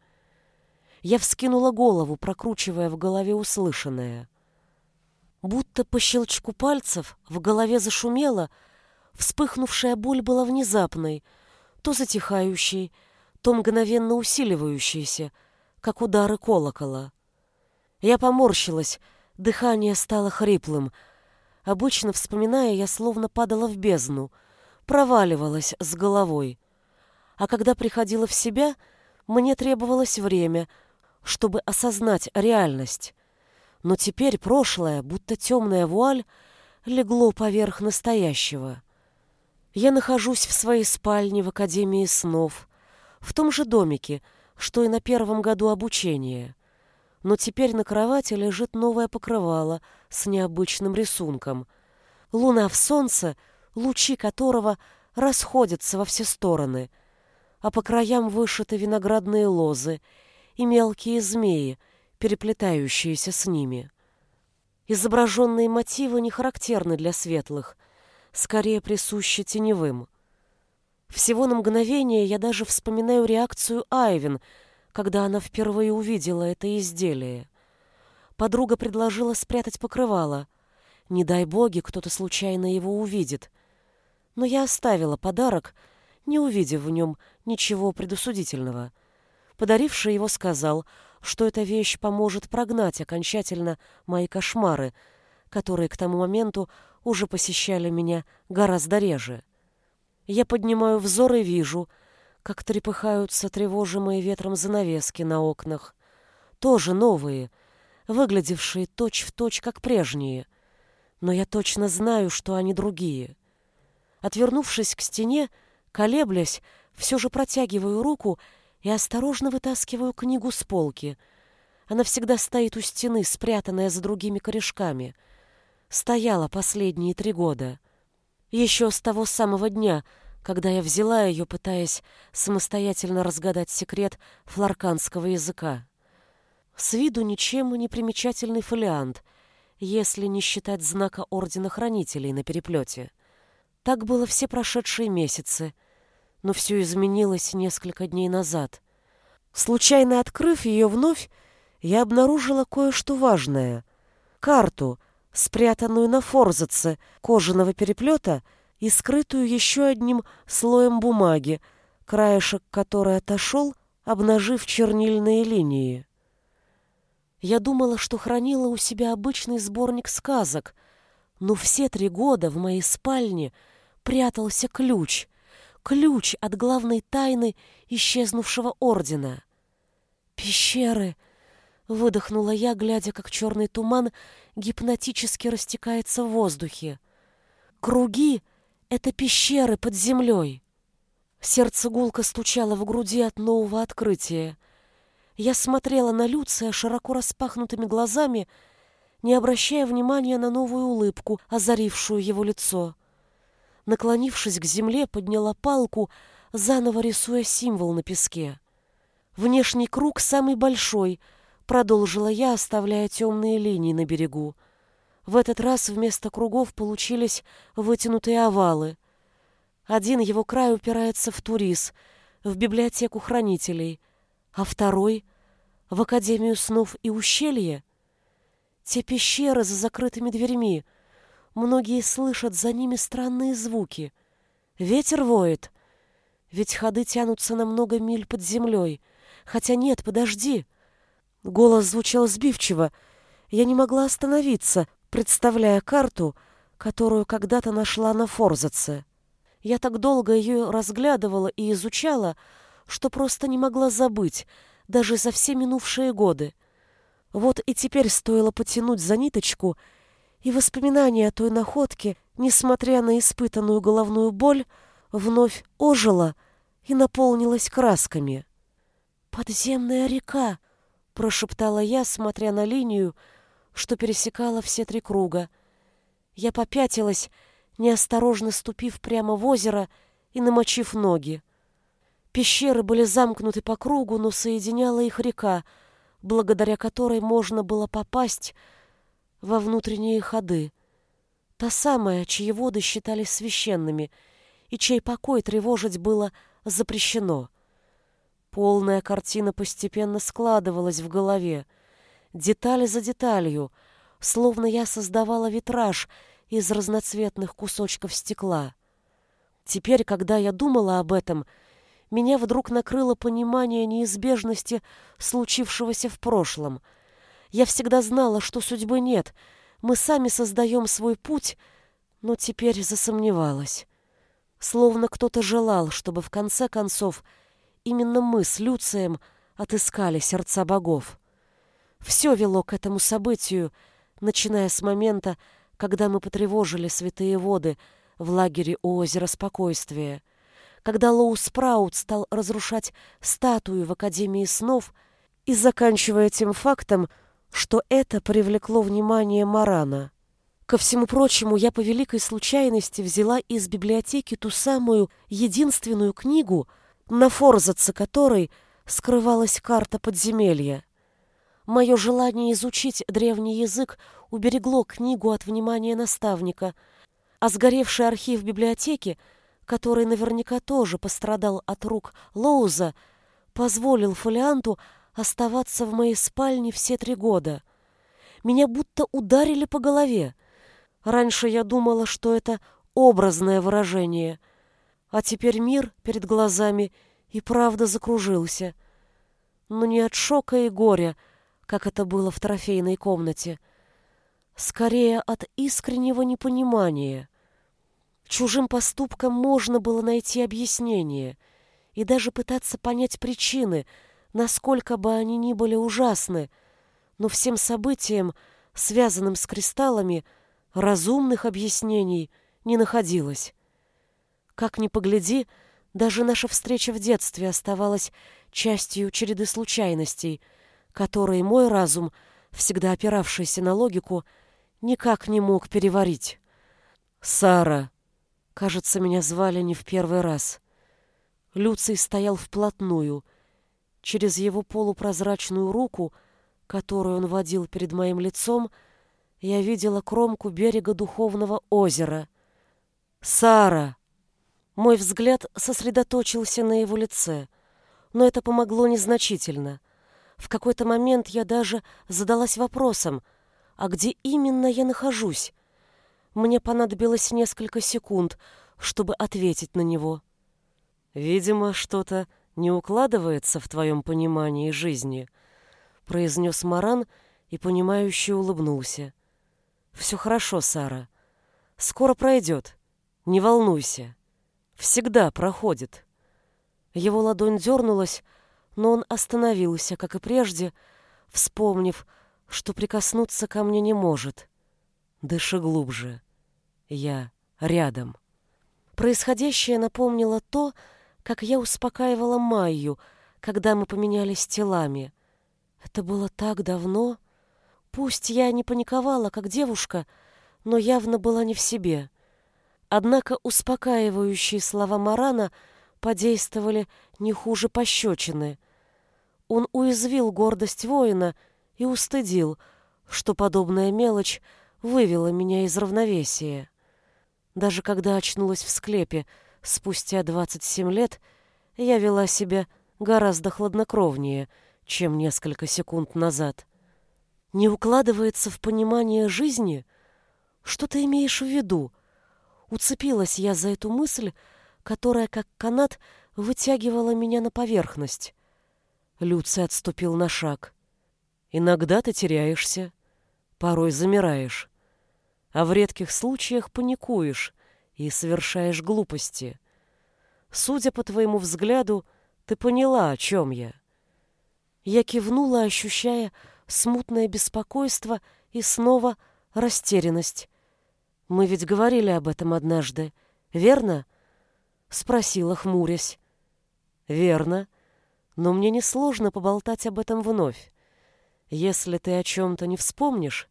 Я вскинула голову, прокручивая в голове услышанное — Будто по щелчку пальцев в голове зашумело, вспыхнувшая боль была внезапной, то затихающей, то мгновенно усиливающейся, как удары колокола. Я поморщилась, дыхание стало хриплым. Обычно, вспоминая, я словно падала в бездну, проваливалась с головой. А когда приходила в себя, мне требовалось время, чтобы осознать реальность но теперь прошлое, будто темная вуаль, легло поверх настоящего. Я нахожусь в своей спальне в Академии снов, в том же домике, что и на первом году обучения. Но теперь на кровати лежит новое покрывало с необычным рисунком. Луна в солнце, лучи которого расходятся во все стороны, а по краям вышиты виноградные лозы и мелкие змеи, переплетающиеся с ними. Изображенные мотивы не характерны для светлых, скорее присущи теневым. Всего на мгновение я даже вспоминаю реакцию Айвин, когда она впервые увидела это изделие. Подруга предложила спрятать покрывало. Не дай боги, кто-то случайно его увидит. Но я оставила подарок, не увидев в нем ничего предусудительного. Подаривший его сказал — что эта вещь поможет прогнать окончательно мои кошмары, которые к тому моменту уже посещали меня гораздо реже. Я поднимаю взор и вижу, как трепыхаются тревожимые ветром занавески на окнах, тоже новые, выглядевшие точь-в-точь, точь, как прежние, но я точно знаю, что они другие. Отвернувшись к стене, колеблясь, все же протягиваю руку и осторожно вытаскиваю книгу с полки. Она всегда стоит у стены, спрятанная за другими корешками. Стояла последние три года. Еще с того самого дня, когда я взяла ее, пытаясь самостоятельно разгадать секрет фларканского языка. С виду ничем не примечательный фолиант, если не считать знака Ордена Хранителей на переплете. Так было все прошедшие месяцы — но все изменилось несколько дней назад. Случайно открыв ее вновь, я обнаружила кое-что важное. Карту, спрятанную на форзаце кожаного переплета и скрытую еще одним слоем бумаги, краешек которой отошел, обнажив чернильные линии. Я думала, что хранила у себя обычный сборник сказок, но все три года в моей спальне прятался ключ — ключ от главной тайны исчезнувшего ордена. «Пещеры!» — выдохнула я, глядя, как черный туман гипнотически растекается в воздухе. «Круги — это пещеры под землей!» Сердце гулко стучало в груди от нового открытия. Я смотрела на Люция широко распахнутыми глазами не обращая внимания на новую улыбку, озарившую его лицо. Наклонившись к земле, подняла палку, заново рисуя символ на песке. Внешний круг самый большой, продолжила я, оставляя темные линии на берегу. В этот раз вместо кругов получились вытянутые овалы. Один его край упирается в Турис, в библиотеку хранителей, а второй — в Академию снов и ущелье. Те пещеры за закрытыми дверьми. Многие слышат за ними странные звуки. Ветер воет. Ведь ходы тянутся на много миль под землей. Хотя нет, подожди. Голос звучал сбивчиво. Я не могла остановиться, представляя карту, которую когда-то нашла на Форзаце. Я так долго ее разглядывала и изучала, что просто не могла забыть, даже за все минувшие годы. Вот и теперь стоило потянуть за ниточку, и воспоминание о той находке, несмотря на испытанную головную боль, вновь ожило и наполнилось красками. «Подземная река!» — прошептала я, смотря на линию, что пересекала все три круга. Я попятилась, неосторожно ступив прямо в озеро и намочив ноги. Пещеры были замкнуты по кругу, но соединяла их река, благодаря которой можно было попасть во внутренние ходы. Та самая, чьи воды считались священными и чей покой тревожить было запрещено. Полная картина постепенно складывалась в голове, детали за деталью, словно я создавала витраж из разноцветных кусочков стекла. Теперь, когда я думала об этом, меня вдруг накрыло понимание неизбежности случившегося в прошлом. Я всегда знала, что судьбы нет, мы сами создаем свой путь, но теперь засомневалась. Словно кто-то желал, чтобы в конце концов именно мы с Люцием отыскали сердца богов. Все вело к этому событию, начиная с момента, когда мы потревожили святые воды в лагере у озера Спокойствия, когда Лоу Спраут стал разрушать статую в Академии снов и заканчивая тем фактом, что это привлекло внимание Марана. Ко всему прочему, я по великой случайности взяла из библиотеки ту самую единственную книгу, на форзаце которой скрывалась карта подземелья. Мое желание изучить древний язык уберегло книгу от внимания наставника, а сгоревший архив библиотеки, который наверняка тоже пострадал от рук Лоуза, позволил фолианту оставаться в моей спальне все три года. Меня будто ударили по голове. Раньше я думала, что это образное выражение, а теперь мир перед глазами и правда закружился. Но не от шока и горя, как это было в трофейной комнате. Скорее от искреннего непонимания. Чужим поступкам можно было найти объяснение и даже пытаться понять причины, насколько бы они ни были ужасны, но всем событиям, связанным с кристаллами, разумных объяснений не находилось. Как ни погляди, даже наша встреча в детстве оставалась частью череды случайностей — которые мой разум, всегда опиравшийся на логику, никак не мог переварить. «Сара!» Кажется, меня звали не в первый раз. Люций стоял вплотную. Через его полупрозрачную руку, которую он водил перед моим лицом, я видела кромку берега духовного озера. «Сара!» Мой взгляд сосредоточился на его лице, но это помогло незначительно. В какой-то момент я даже задалась вопросом, а где именно я нахожусь? Мне понадобилось несколько секунд, чтобы ответить на него. «Видимо, что-то не укладывается в твоем понимании жизни», произнес Маран и, понимающе улыбнулся. «Все хорошо, Сара. Скоро пройдет. Не волнуйся. Всегда проходит». Его ладонь дернулась, но он остановился, как и прежде, вспомнив, что прикоснуться ко мне не может. Дыши глубже. Я рядом. Происходящее напомнило то, как я успокаивала Майю, когда мы поменялись телами. Это было так давно. Пусть я не паниковала, как девушка, но явно была не в себе. Однако успокаивающие слова Марана подействовали не хуже пощечины. Он уязвил гордость воина и устыдил, что подобная мелочь вывела меня из равновесия. Даже когда очнулась в склепе спустя 27 лет, я вела себя гораздо хладнокровнее, чем несколько секунд назад. Не укладывается в понимание жизни? Что ты имеешь в виду? Уцепилась я за эту мысль, которая, как канат, вытягивала меня на поверхность. Люций отступил на шаг. Иногда ты теряешься, порой замираешь, а в редких случаях паникуешь и совершаешь глупости. Судя по твоему взгляду, ты поняла, о чем я. Я кивнула, ощущая смутное беспокойство и снова растерянность. Мы ведь говорили об этом однажды, верно? Спросила, хмурясь. Верно, но мне несложно поболтать об этом вновь. Если ты о чем-то не вспомнишь,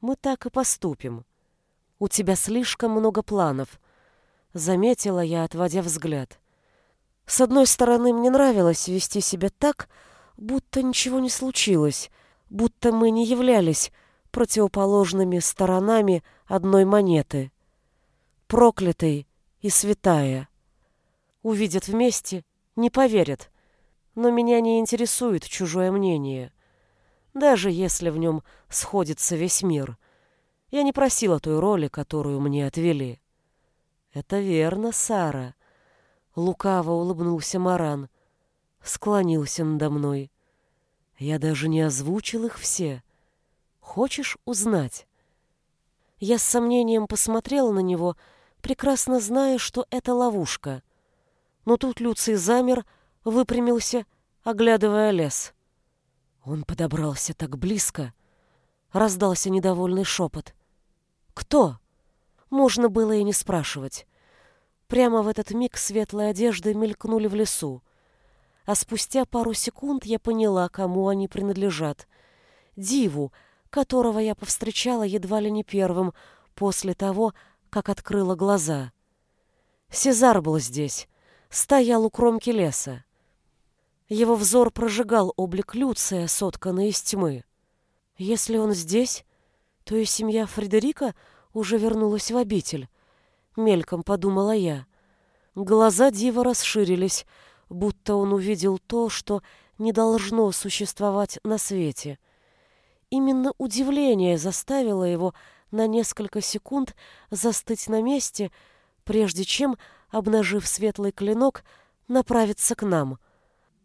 мы так и поступим. У тебя слишком много планов, заметила я, отводя взгляд. С одной стороны, мне нравилось вести себя так, будто ничего не случилось, будто мы не являлись противоположными сторонами одной монеты. Проклятый и святая. Увидят вместе, не поверят. Но меня не интересует чужое мнение. Даже если в нем сходится весь мир. Я не просила той роли, которую мне отвели. Это верно, Сара. Лукаво улыбнулся Маран. Склонился надо мной. Я даже не озвучил их все. Хочешь узнать? Я с сомнением посмотрела на него, прекрасно зная, что это ловушка. Но тут Люций замер, выпрямился, оглядывая лес. Он подобрался так близко. Раздался недовольный шепот. «Кто?» Можно было и не спрашивать. Прямо в этот миг светлые одежды мелькнули в лесу. А спустя пару секунд я поняла, кому они принадлежат. Диву, которого я повстречала едва ли не первым после того, как открыла глаза. Сезар был здесь, стоял у кромки леса. Его взор прожигал облик Люция, сотканный из тьмы. Если он здесь, то и семья Фредерика уже вернулась в обитель мельком подумала я. Глаза Дива расширились, будто он увидел то, что не должно существовать на свете. Именно удивление заставило его на несколько секунд застыть на месте, прежде чем, обнажив светлый клинок, направиться к нам.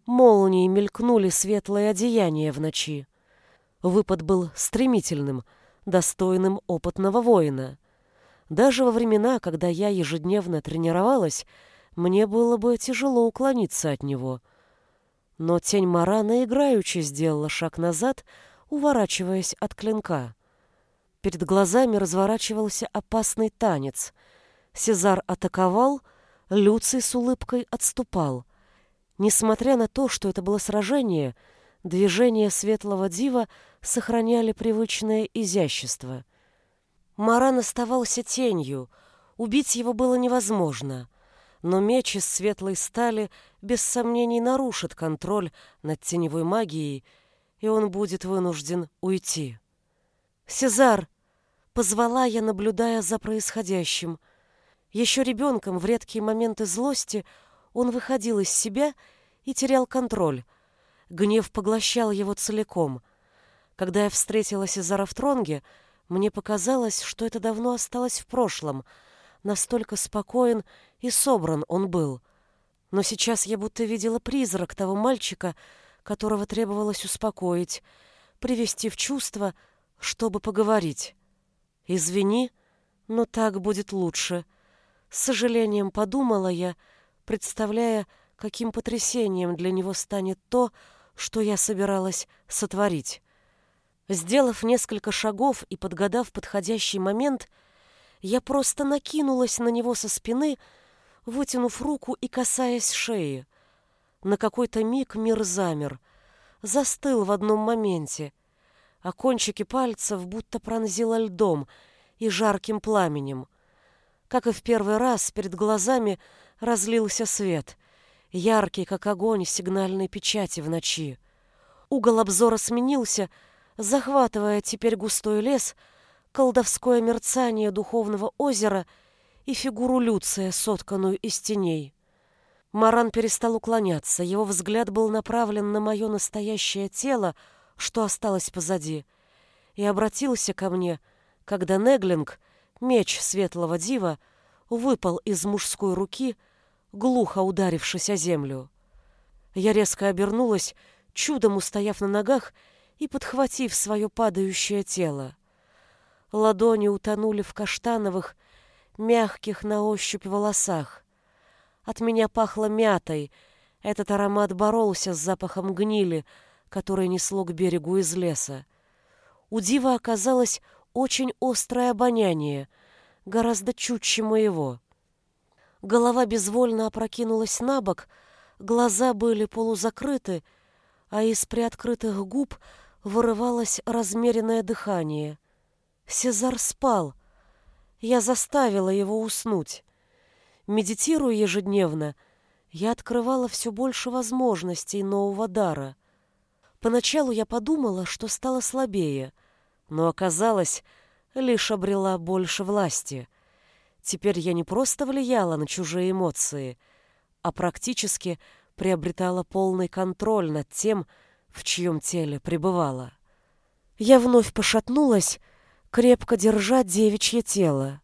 Молнии мелькнули светлое одеяние в ночи. Выпад был стремительным, достойным опытного воина. Даже во времена, когда я ежедневно тренировалась, мне было бы тяжело уклониться от него. Но тень Марана играючи сделала шаг назад, уворачиваясь от клинка. Перед глазами разворачивался опасный танец. Сезар атаковал, Люций с улыбкой отступал. Несмотря на то, что это было сражение, движения светлого дива сохраняли привычное изящество — Маран оставался тенью, убить его было невозможно, но меч из светлой стали без сомнений нарушит контроль над теневой магией, и он будет вынужден уйти. «Сезар!» — позвала я, наблюдая за происходящим. Еще ребенком в редкие моменты злости он выходил из себя и терял контроль. Гнев поглощал его целиком. Когда я встретила Сезара в Тронге — мне показалось, что это давно осталось в прошлом. Настолько спокоен и собран он был. Но сейчас я будто видела призрак того мальчика, которого требовалось успокоить, привести в чувство, чтобы поговорить. «Извини, но так будет лучше», — с сожалением подумала я, представляя, каким потрясением для него станет то, что я собиралась сотворить. Сделав несколько шагов и подгадав подходящий момент, я просто накинулась на него со спины, вытянув руку и касаясь шеи. На какой-то миг мир замер, застыл в одном моменте. а кончики пальцев будто пронзило льдом и жарким пламенем. Как и в первый раз, перед глазами разлился свет, яркий, как огонь сигнальной печати в ночи. Угол обзора сменился, захватывая теперь густой лес, колдовское мерцание духовного озера и фигуру Люция, сотканную из теней. Маран перестал уклоняться, его взгляд был направлен на мое настоящее тело, что осталось позади, и обратился ко мне, когда Неглинг, меч светлого дива, выпал из мужской руки, глухо ударившись о землю. Я резко обернулась, чудом устояв на ногах и подхватив свое падающее тело. Ладони утонули в каштановых, мягких на ощупь волосах. От меня пахло мятой. Этот аромат боролся с запахом гнили, который несло к берегу из леса. У Дива оказалось очень острое обоняние, гораздо чутьче моего. Голова безвольно опрокинулась на бок, глаза были полузакрыты, а из приоткрытых губ вырывалось размеренное дыхание. Сезар спал. Я заставила его уснуть. Медитируя ежедневно, я открывала все больше возможностей нового дара. Поначалу я подумала, что стала слабее, но оказалось, лишь обрела больше власти. Теперь я не просто влияла на чужие эмоции, а практически приобретала полный контроль над тем, в чьем теле пребывала. Я вновь пошатнулась, крепко держа девичье тело.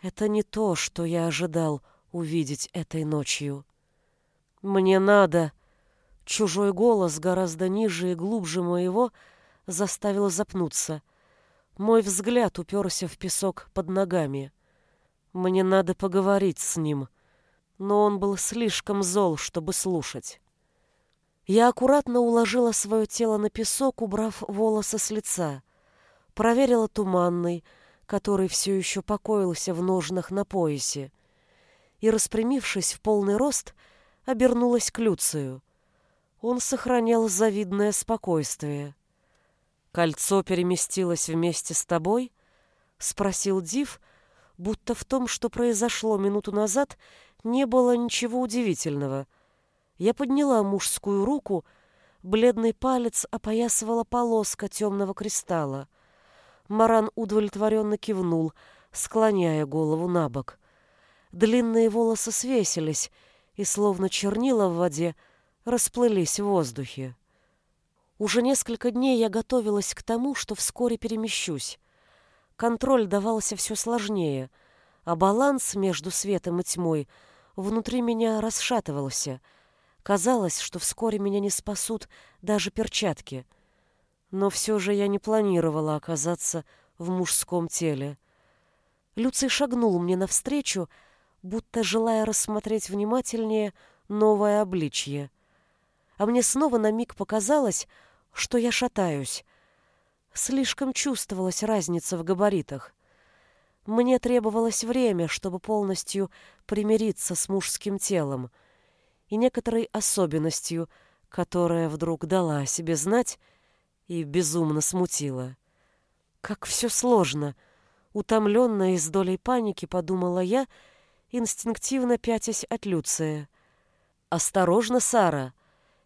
Это не то, что я ожидал увидеть этой ночью. Мне надо. Чужой голос, гораздо ниже и глубже моего, заставил запнуться. Мой взгляд уперся в песок под ногами. Мне надо поговорить с ним, но он был слишком зол, чтобы слушать. Я аккуратно уложила свое тело на песок, убрав волосы с лица. Проверила туманный, который все еще покоился в ножнах на поясе, и, распрямившись в полный рост, обернулась к Люцию. Он сохранял завидное спокойствие. «Кольцо переместилось вместе с тобой?» — спросил Див, будто в том, что произошло минуту назад, не было ничего удивительного. Я подняла мужскую руку, бледный палец опоясывала полоска темного кристалла — Маран удовлетворенно кивнул, склоняя голову на бок. Длинные волосы свесились и, словно чернила в воде, расплылись в воздухе. Уже несколько дней я готовилась к тому, что вскоре перемещусь. Контроль давался все сложнее, а баланс между светом и тьмой внутри меня расшатывался. Казалось, что вскоре меня не спасут даже перчатки — но все же я не планировала оказаться в мужском теле. Люций шагнул мне навстречу, будто желая рассмотреть внимательнее новое обличье. А мне снова на миг показалось, что я шатаюсь. Слишком чувствовалась разница в габаритах. Мне требовалось время, чтобы полностью примириться с мужским телом и некоторой особенностью, которая вдруг дала о себе знать и безумно смутило. Как все сложно. Утомленная и с долей паники подумала я, инстинктивно пятясь от Люция. «Осторожно, Сара,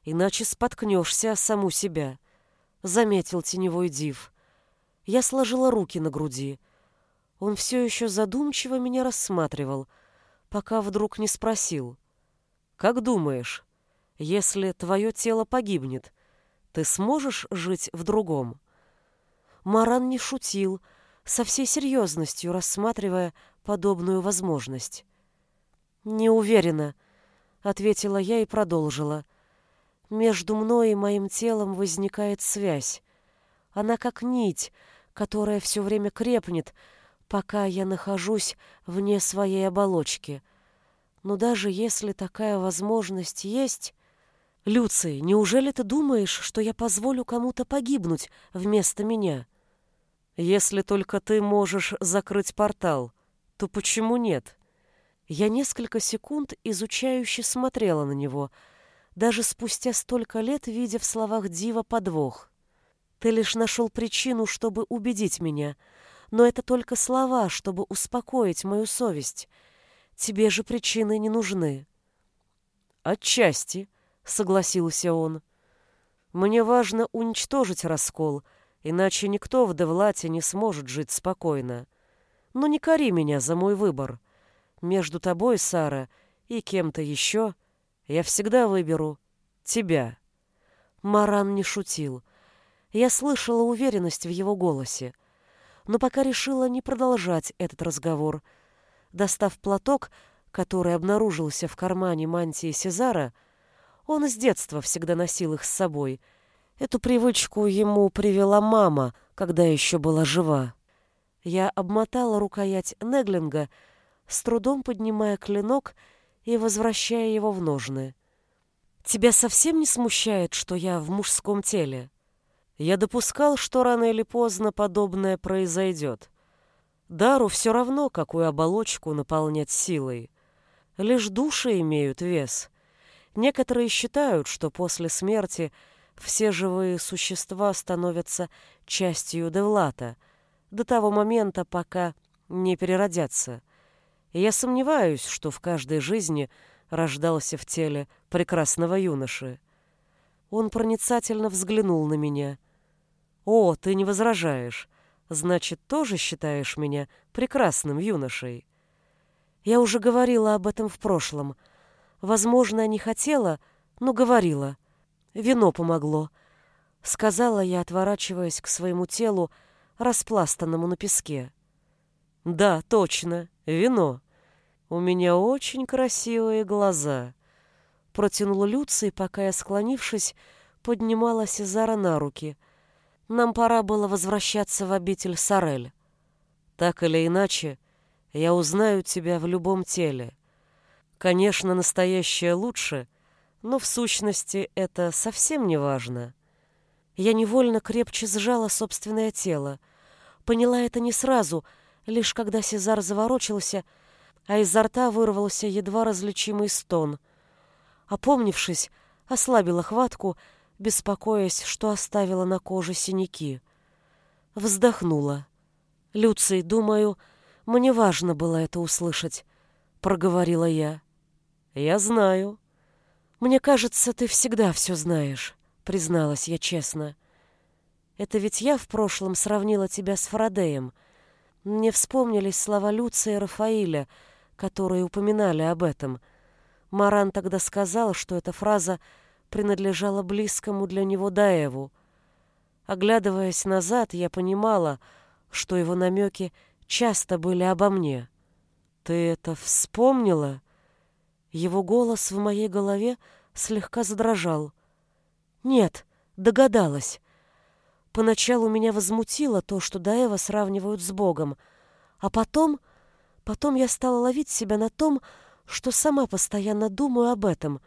иначе споткнешься о саму себя», — заметил теневой див. Я сложила руки на груди. Он все еще задумчиво меня рассматривал, пока вдруг не спросил. «Как думаешь, если твое тело погибнет, ты сможешь жить в другом? Маран не шутил, со всей серьезностью рассматривая подобную возможность. «Не уверена», — ответила я и продолжила. «Между мной и моим телом возникает связь. Она как нить, которая все время крепнет, пока я нахожусь вне своей оболочки. Но даже если такая возможность есть, «Люций, неужели ты думаешь, что я позволю кому-то погибнуть вместо меня? Если только ты можешь закрыть портал, то почему нет?» Я несколько секунд изучающе смотрела на него, даже спустя столько лет видя в словах Дива подвох. Ты лишь нашел причину, чтобы убедить меня, но это только слова, чтобы успокоить мою совесть. Тебе же причины не нужны. Отчасти, согласился он. Мне важно уничтожить раскол, иначе никто в Девлате не сможет жить спокойно. Но не кори меня за мой выбор. Между тобой, Сара, и кем-то еще я всегда выберу тебя. Маран не шутил. Я слышала уверенность в его голосе, но пока решила не продолжать этот разговор. Достав платок, который обнаружился в кармане мантии Сезара, он с детства всегда носил их с собой. Эту привычку ему привела мама, когда еще была жива. Я обмотала рукоять Неглинга, с трудом поднимая клинок и возвращая его в ножны. «Тебя совсем не смущает, что я в мужском теле?» Я допускал, что рано или поздно подобное произойдет. Дару все равно, какую оболочку наполнять силой. Лишь души имеют вес. Некоторые считают, что после смерти все живые существа становятся частью Девлата до того момента, пока не переродятся. И я сомневаюсь, что в каждой жизни рождался в теле прекрасного юноши. Он проницательно взглянул на меня. «О, ты не возражаешь. Значит, тоже считаешь меня прекрасным юношей?» Я уже говорила об этом в прошлом. Возможно, не хотела, но говорила. Вино помогло. Сказала я, отворачиваясь к своему телу, распластанному на песке. «Да, точно, вино. У меня очень красивые глаза», — протянул Люций, пока я, склонившись, поднимала Сезара на руки. Нам пора было возвращаться в обитель Сорель. Так или иначе, я узнаю тебя в любом теле. Конечно, настоящее лучше, но в сущности это совсем не важно. Я невольно крепче сжала собственное тело. Поняла это не сразу, лишь когда Сезар заворочился, а изо рта вырвался едва различимый стон. Опомнившись, ослабила хватку, беспокоясь, что оставила на коже синяки. Вздохнула. «Люций, думаю, мне важно было это услышать», — проговорила я. «Я знаю». «Мне кажется, ты всегда все знаешь», — призналась я честно. «Это ведь я в прошлом сравнила тебя с Фарадеем. Мне вспомнились слова Люция и Рафаиля, которые упоминали об этом. Маран тогда сказал, что эта фраза принадлежала близкому для него Даеву. Оглядываясь назад, я понимала, что его намеки часто были обо мне. «Ты это вспомнила?» Его голос в моей голове слегка задрожал. «Нет, догадалась. Поначалу меня возмутило то, что Даева сравнивают с Богом, а потом... Потом я стала ловить себя на том, что сама постоянно думаю об этом,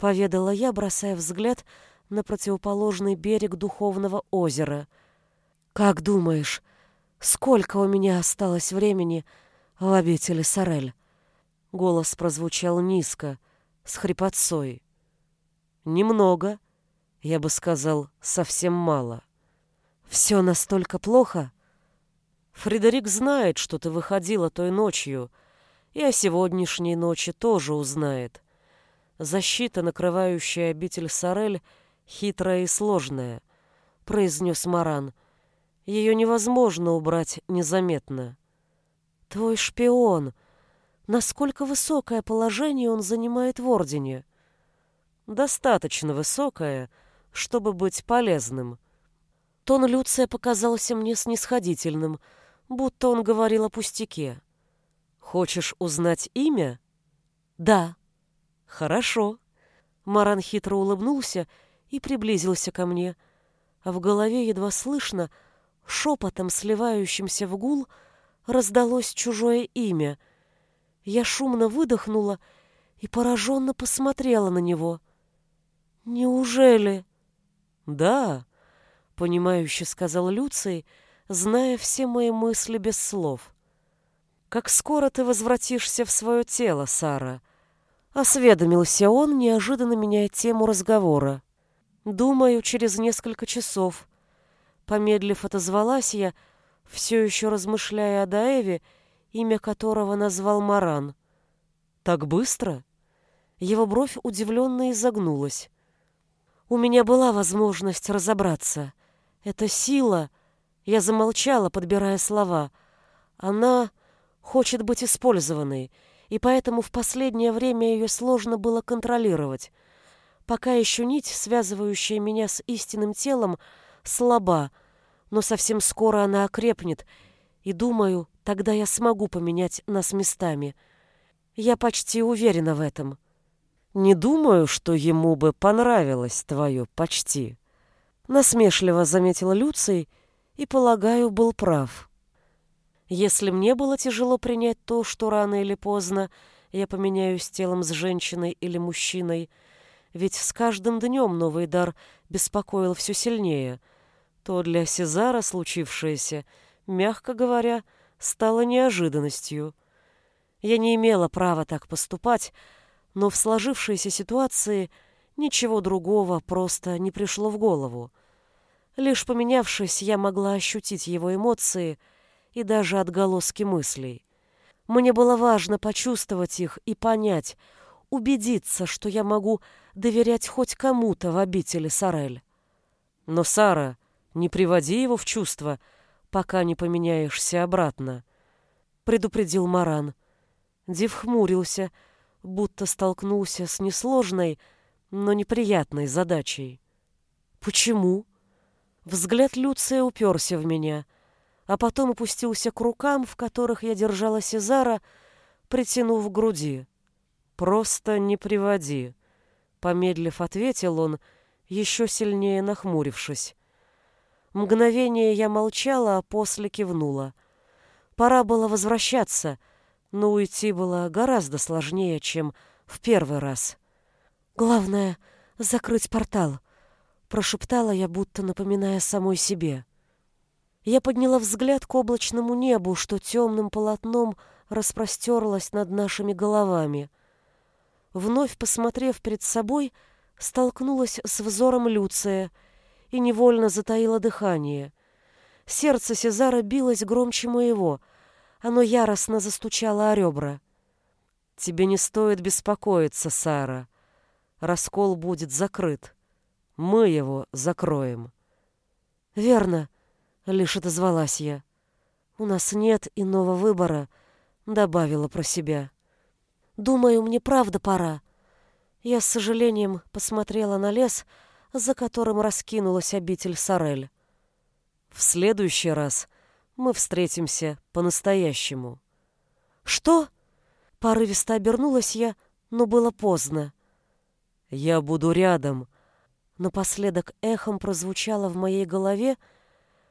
поведала я, бросая взгляд на противоположный берег духовного озера. «Как думаешь, сколько у меня осталось времени в обители Сорель?» Голос прозвучал низко, с хрипотцой. «Немного, я бы сказал, совсем мало». «Все настолько плохо?» «Фредерик знает, что ты выходила той ночью, и о сегодняшней ночи тоже узнает. Защита, накрывающая обитель Сорель, хитрая и сложная», — произнес Маран. «Ее невозможно убрать незаметно». «Твой шпион!» насколько высокое положение он занимает в Ордене. Достаточно высокое, чтобы быть полезным. Тон Люция показался мне снисходительным, будто он говорил о пустяке. «Хочешь узнать имя?» «Да». «Хорошо». Маран хитро улыбнулся и приблизился ко мне, а в голове едва слышно, шепотом сливающимся в гул, раздалось чужое имя — я шумно выдохнула и пораженно посмотрела на него. «Неужели?» «Да», — понимающе сказал Люций, зная все мои мысли без слов. «Как скоро ты возвратишься в свое тело, Сара?» Осведомился он, неожиданно меняя тему разговора. «Думаю, через несколько часов. Помедлив отозвалась я, все еще размышляя о Даэве, имя которого назвал Маран. «Так быстро?» Его бровь удивленно изогнулась. «У меня была возможность разобраться. Это сила...» Я замолчала, подбирая слова. «Она хочет быть использованной, и поэтому в последнее время ее сложно было контролировать. Пока еще нить, связывающая меня с истинным телом, слаба, но совсем скоро она окрепнет, и, думаю, тогда я смогу поменять нас местами. Я почти уверена в этом. Не думаю, что ему бы понравилось твое «почти». Насмешливо заметила Люций и, полагаю, был прав. Если мне было тяжело принять то, что рано или поздно я поменяюсь телом с женщиной или мужчиной, ведь с каждым днем новый дар беспокоил все сильнее, то для Сезара случившееся, мягко говоря, стало неожиданностью. Я не имела права так поступать, но в сложившейся ситуации ничего другого просто не пришло в голову. Лишь поменявшись, я могла ощутить его эмоции — и даже отголоски мыслей. Мне было важно почувствовать их и понять, убедиться, что я могу доверять хоть кому-то в обители Сарель. Но, Сара, не приводи его в чувство, пока не поменяешься обратно, — предупредил Маран. Див хмурился, будто столкнулся с несложной, но неприятной задачей. «Почему?» Взгляд Люция уперся в меня — а потом опустился к рукам, в которых я держала Сезара, притянув к груди. «Просто не приводи», — помедлив ответил он, еще сильнее нахмурившись. Мгновение я молчала, а после кивнула. Пора было возвращаться, но уйти было гораздо сложнее, чем в первый раз. «Главное — закрыть портал», — прошептала я, будто напоминая самой себе. Я подняла взгляд к облачному небу, что темным полотном распростерлось над нашими головами. Вновь посмотрев перед собой, столкнулась с взором Люция и невольно затаила дыхание. Сердце Сезара билось громче моего, оно яростно застучало о ребра. «Тебе не стоит беспокоиться, Сара. Раскол будет закрыт. Мы его закроем». «Верно», Лишь отозвалась я. «У нас нет иного выбора», — добавила про себя. «Думаю, мне правда пора». Я с сожалением посмотрела на лес, за которым раскинулась обитель Сорель. «В следующий раз мы встретимся по-настоящему». «Что?» Порывисто обернулась я, но было поздно. «Я буду рядом», — напоследок эхом прозвучало в моей голове, —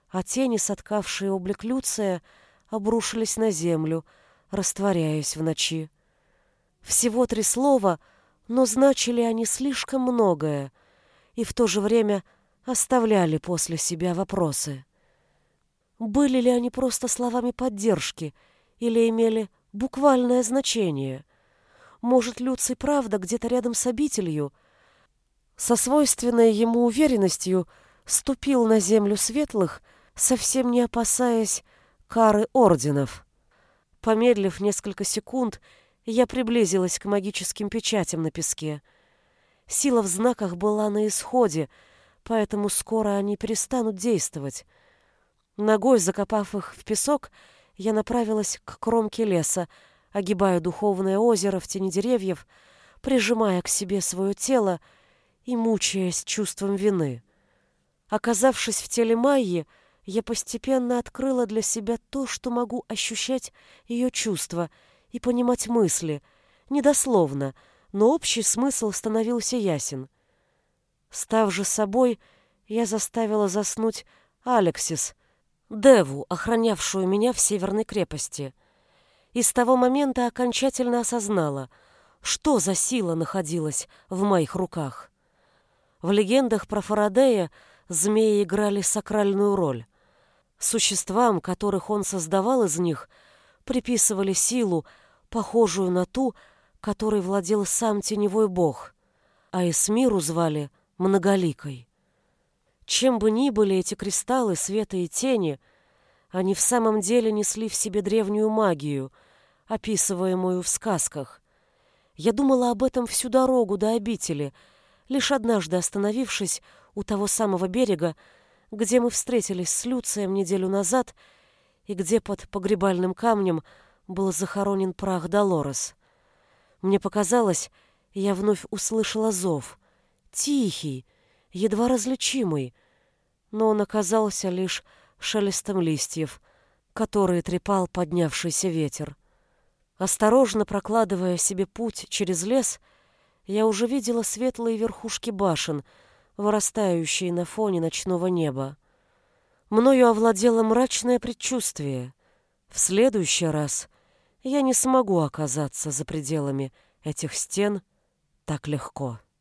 а тени, соткавшие облик Люция, обрушились на землю, растворяясь в ночи. Всего три слова, но значили они слишком многое и в то же время оставляли после себя вопросы. Были ли они просто словами поддержки или имели буквальное значение? Может, Люций правда где-то рядом с обителью? Со свойственной ему уверенностью ступил на землю светлых — совсем не опасаясь кары орденов. Помедлив несколько секунд, я приблизилась к магическим печатям на песке. Сила в знаках была на исходе, поэтому скоро они перестанут действовать. Ногой закопав их в песок, я направилась к кромке леса, огибая духовное озеро в тени деревьев, прижимая к себе свое тело и мучаясь чувством вины. Оказавшись в теле Майи, я постепенно открыла для себя то, что могу ощущать ее чувства и понимать мысли, недословно, но общий смысл становился ясен. Став же собой, я заставила заснуть Алексис, Деву, охранявшую меня в Северной крепости. И с того момента окончательно осознала, что за сила находилась в моих руках. В легендах про Фарадея змеи играли сакральную роль. Существам, которых он создавал из них, приписывали силу, похожую на ту, которой владел сам теневой бог, а Эсмиру звали Многоликой. Чем бы ни были эти кристаллы света и тени, они в самом деле несли в себе древнюю магию, описываемую в сказках. Я думала об этом всю дорогу до обители, лишь однажды остановившись у того самого берега, где мы встретились с Люцием неделю назад и где под погребальным камнем был захоронен прах Долорес. Мне показалось, я вновь услышала зов. Тихий, едва различимый, но он оказался лишь шелестом листьев, которые трепал поднявшийся ветер. Осторожно прокладывая себе путь через лес, я уже видела светлые верхушки башен, вырастающие на фоне ночного неба. Мною овладело мрачное предчувствие. В следующий раз я не смогу оказаться за пределами этих стен так легко.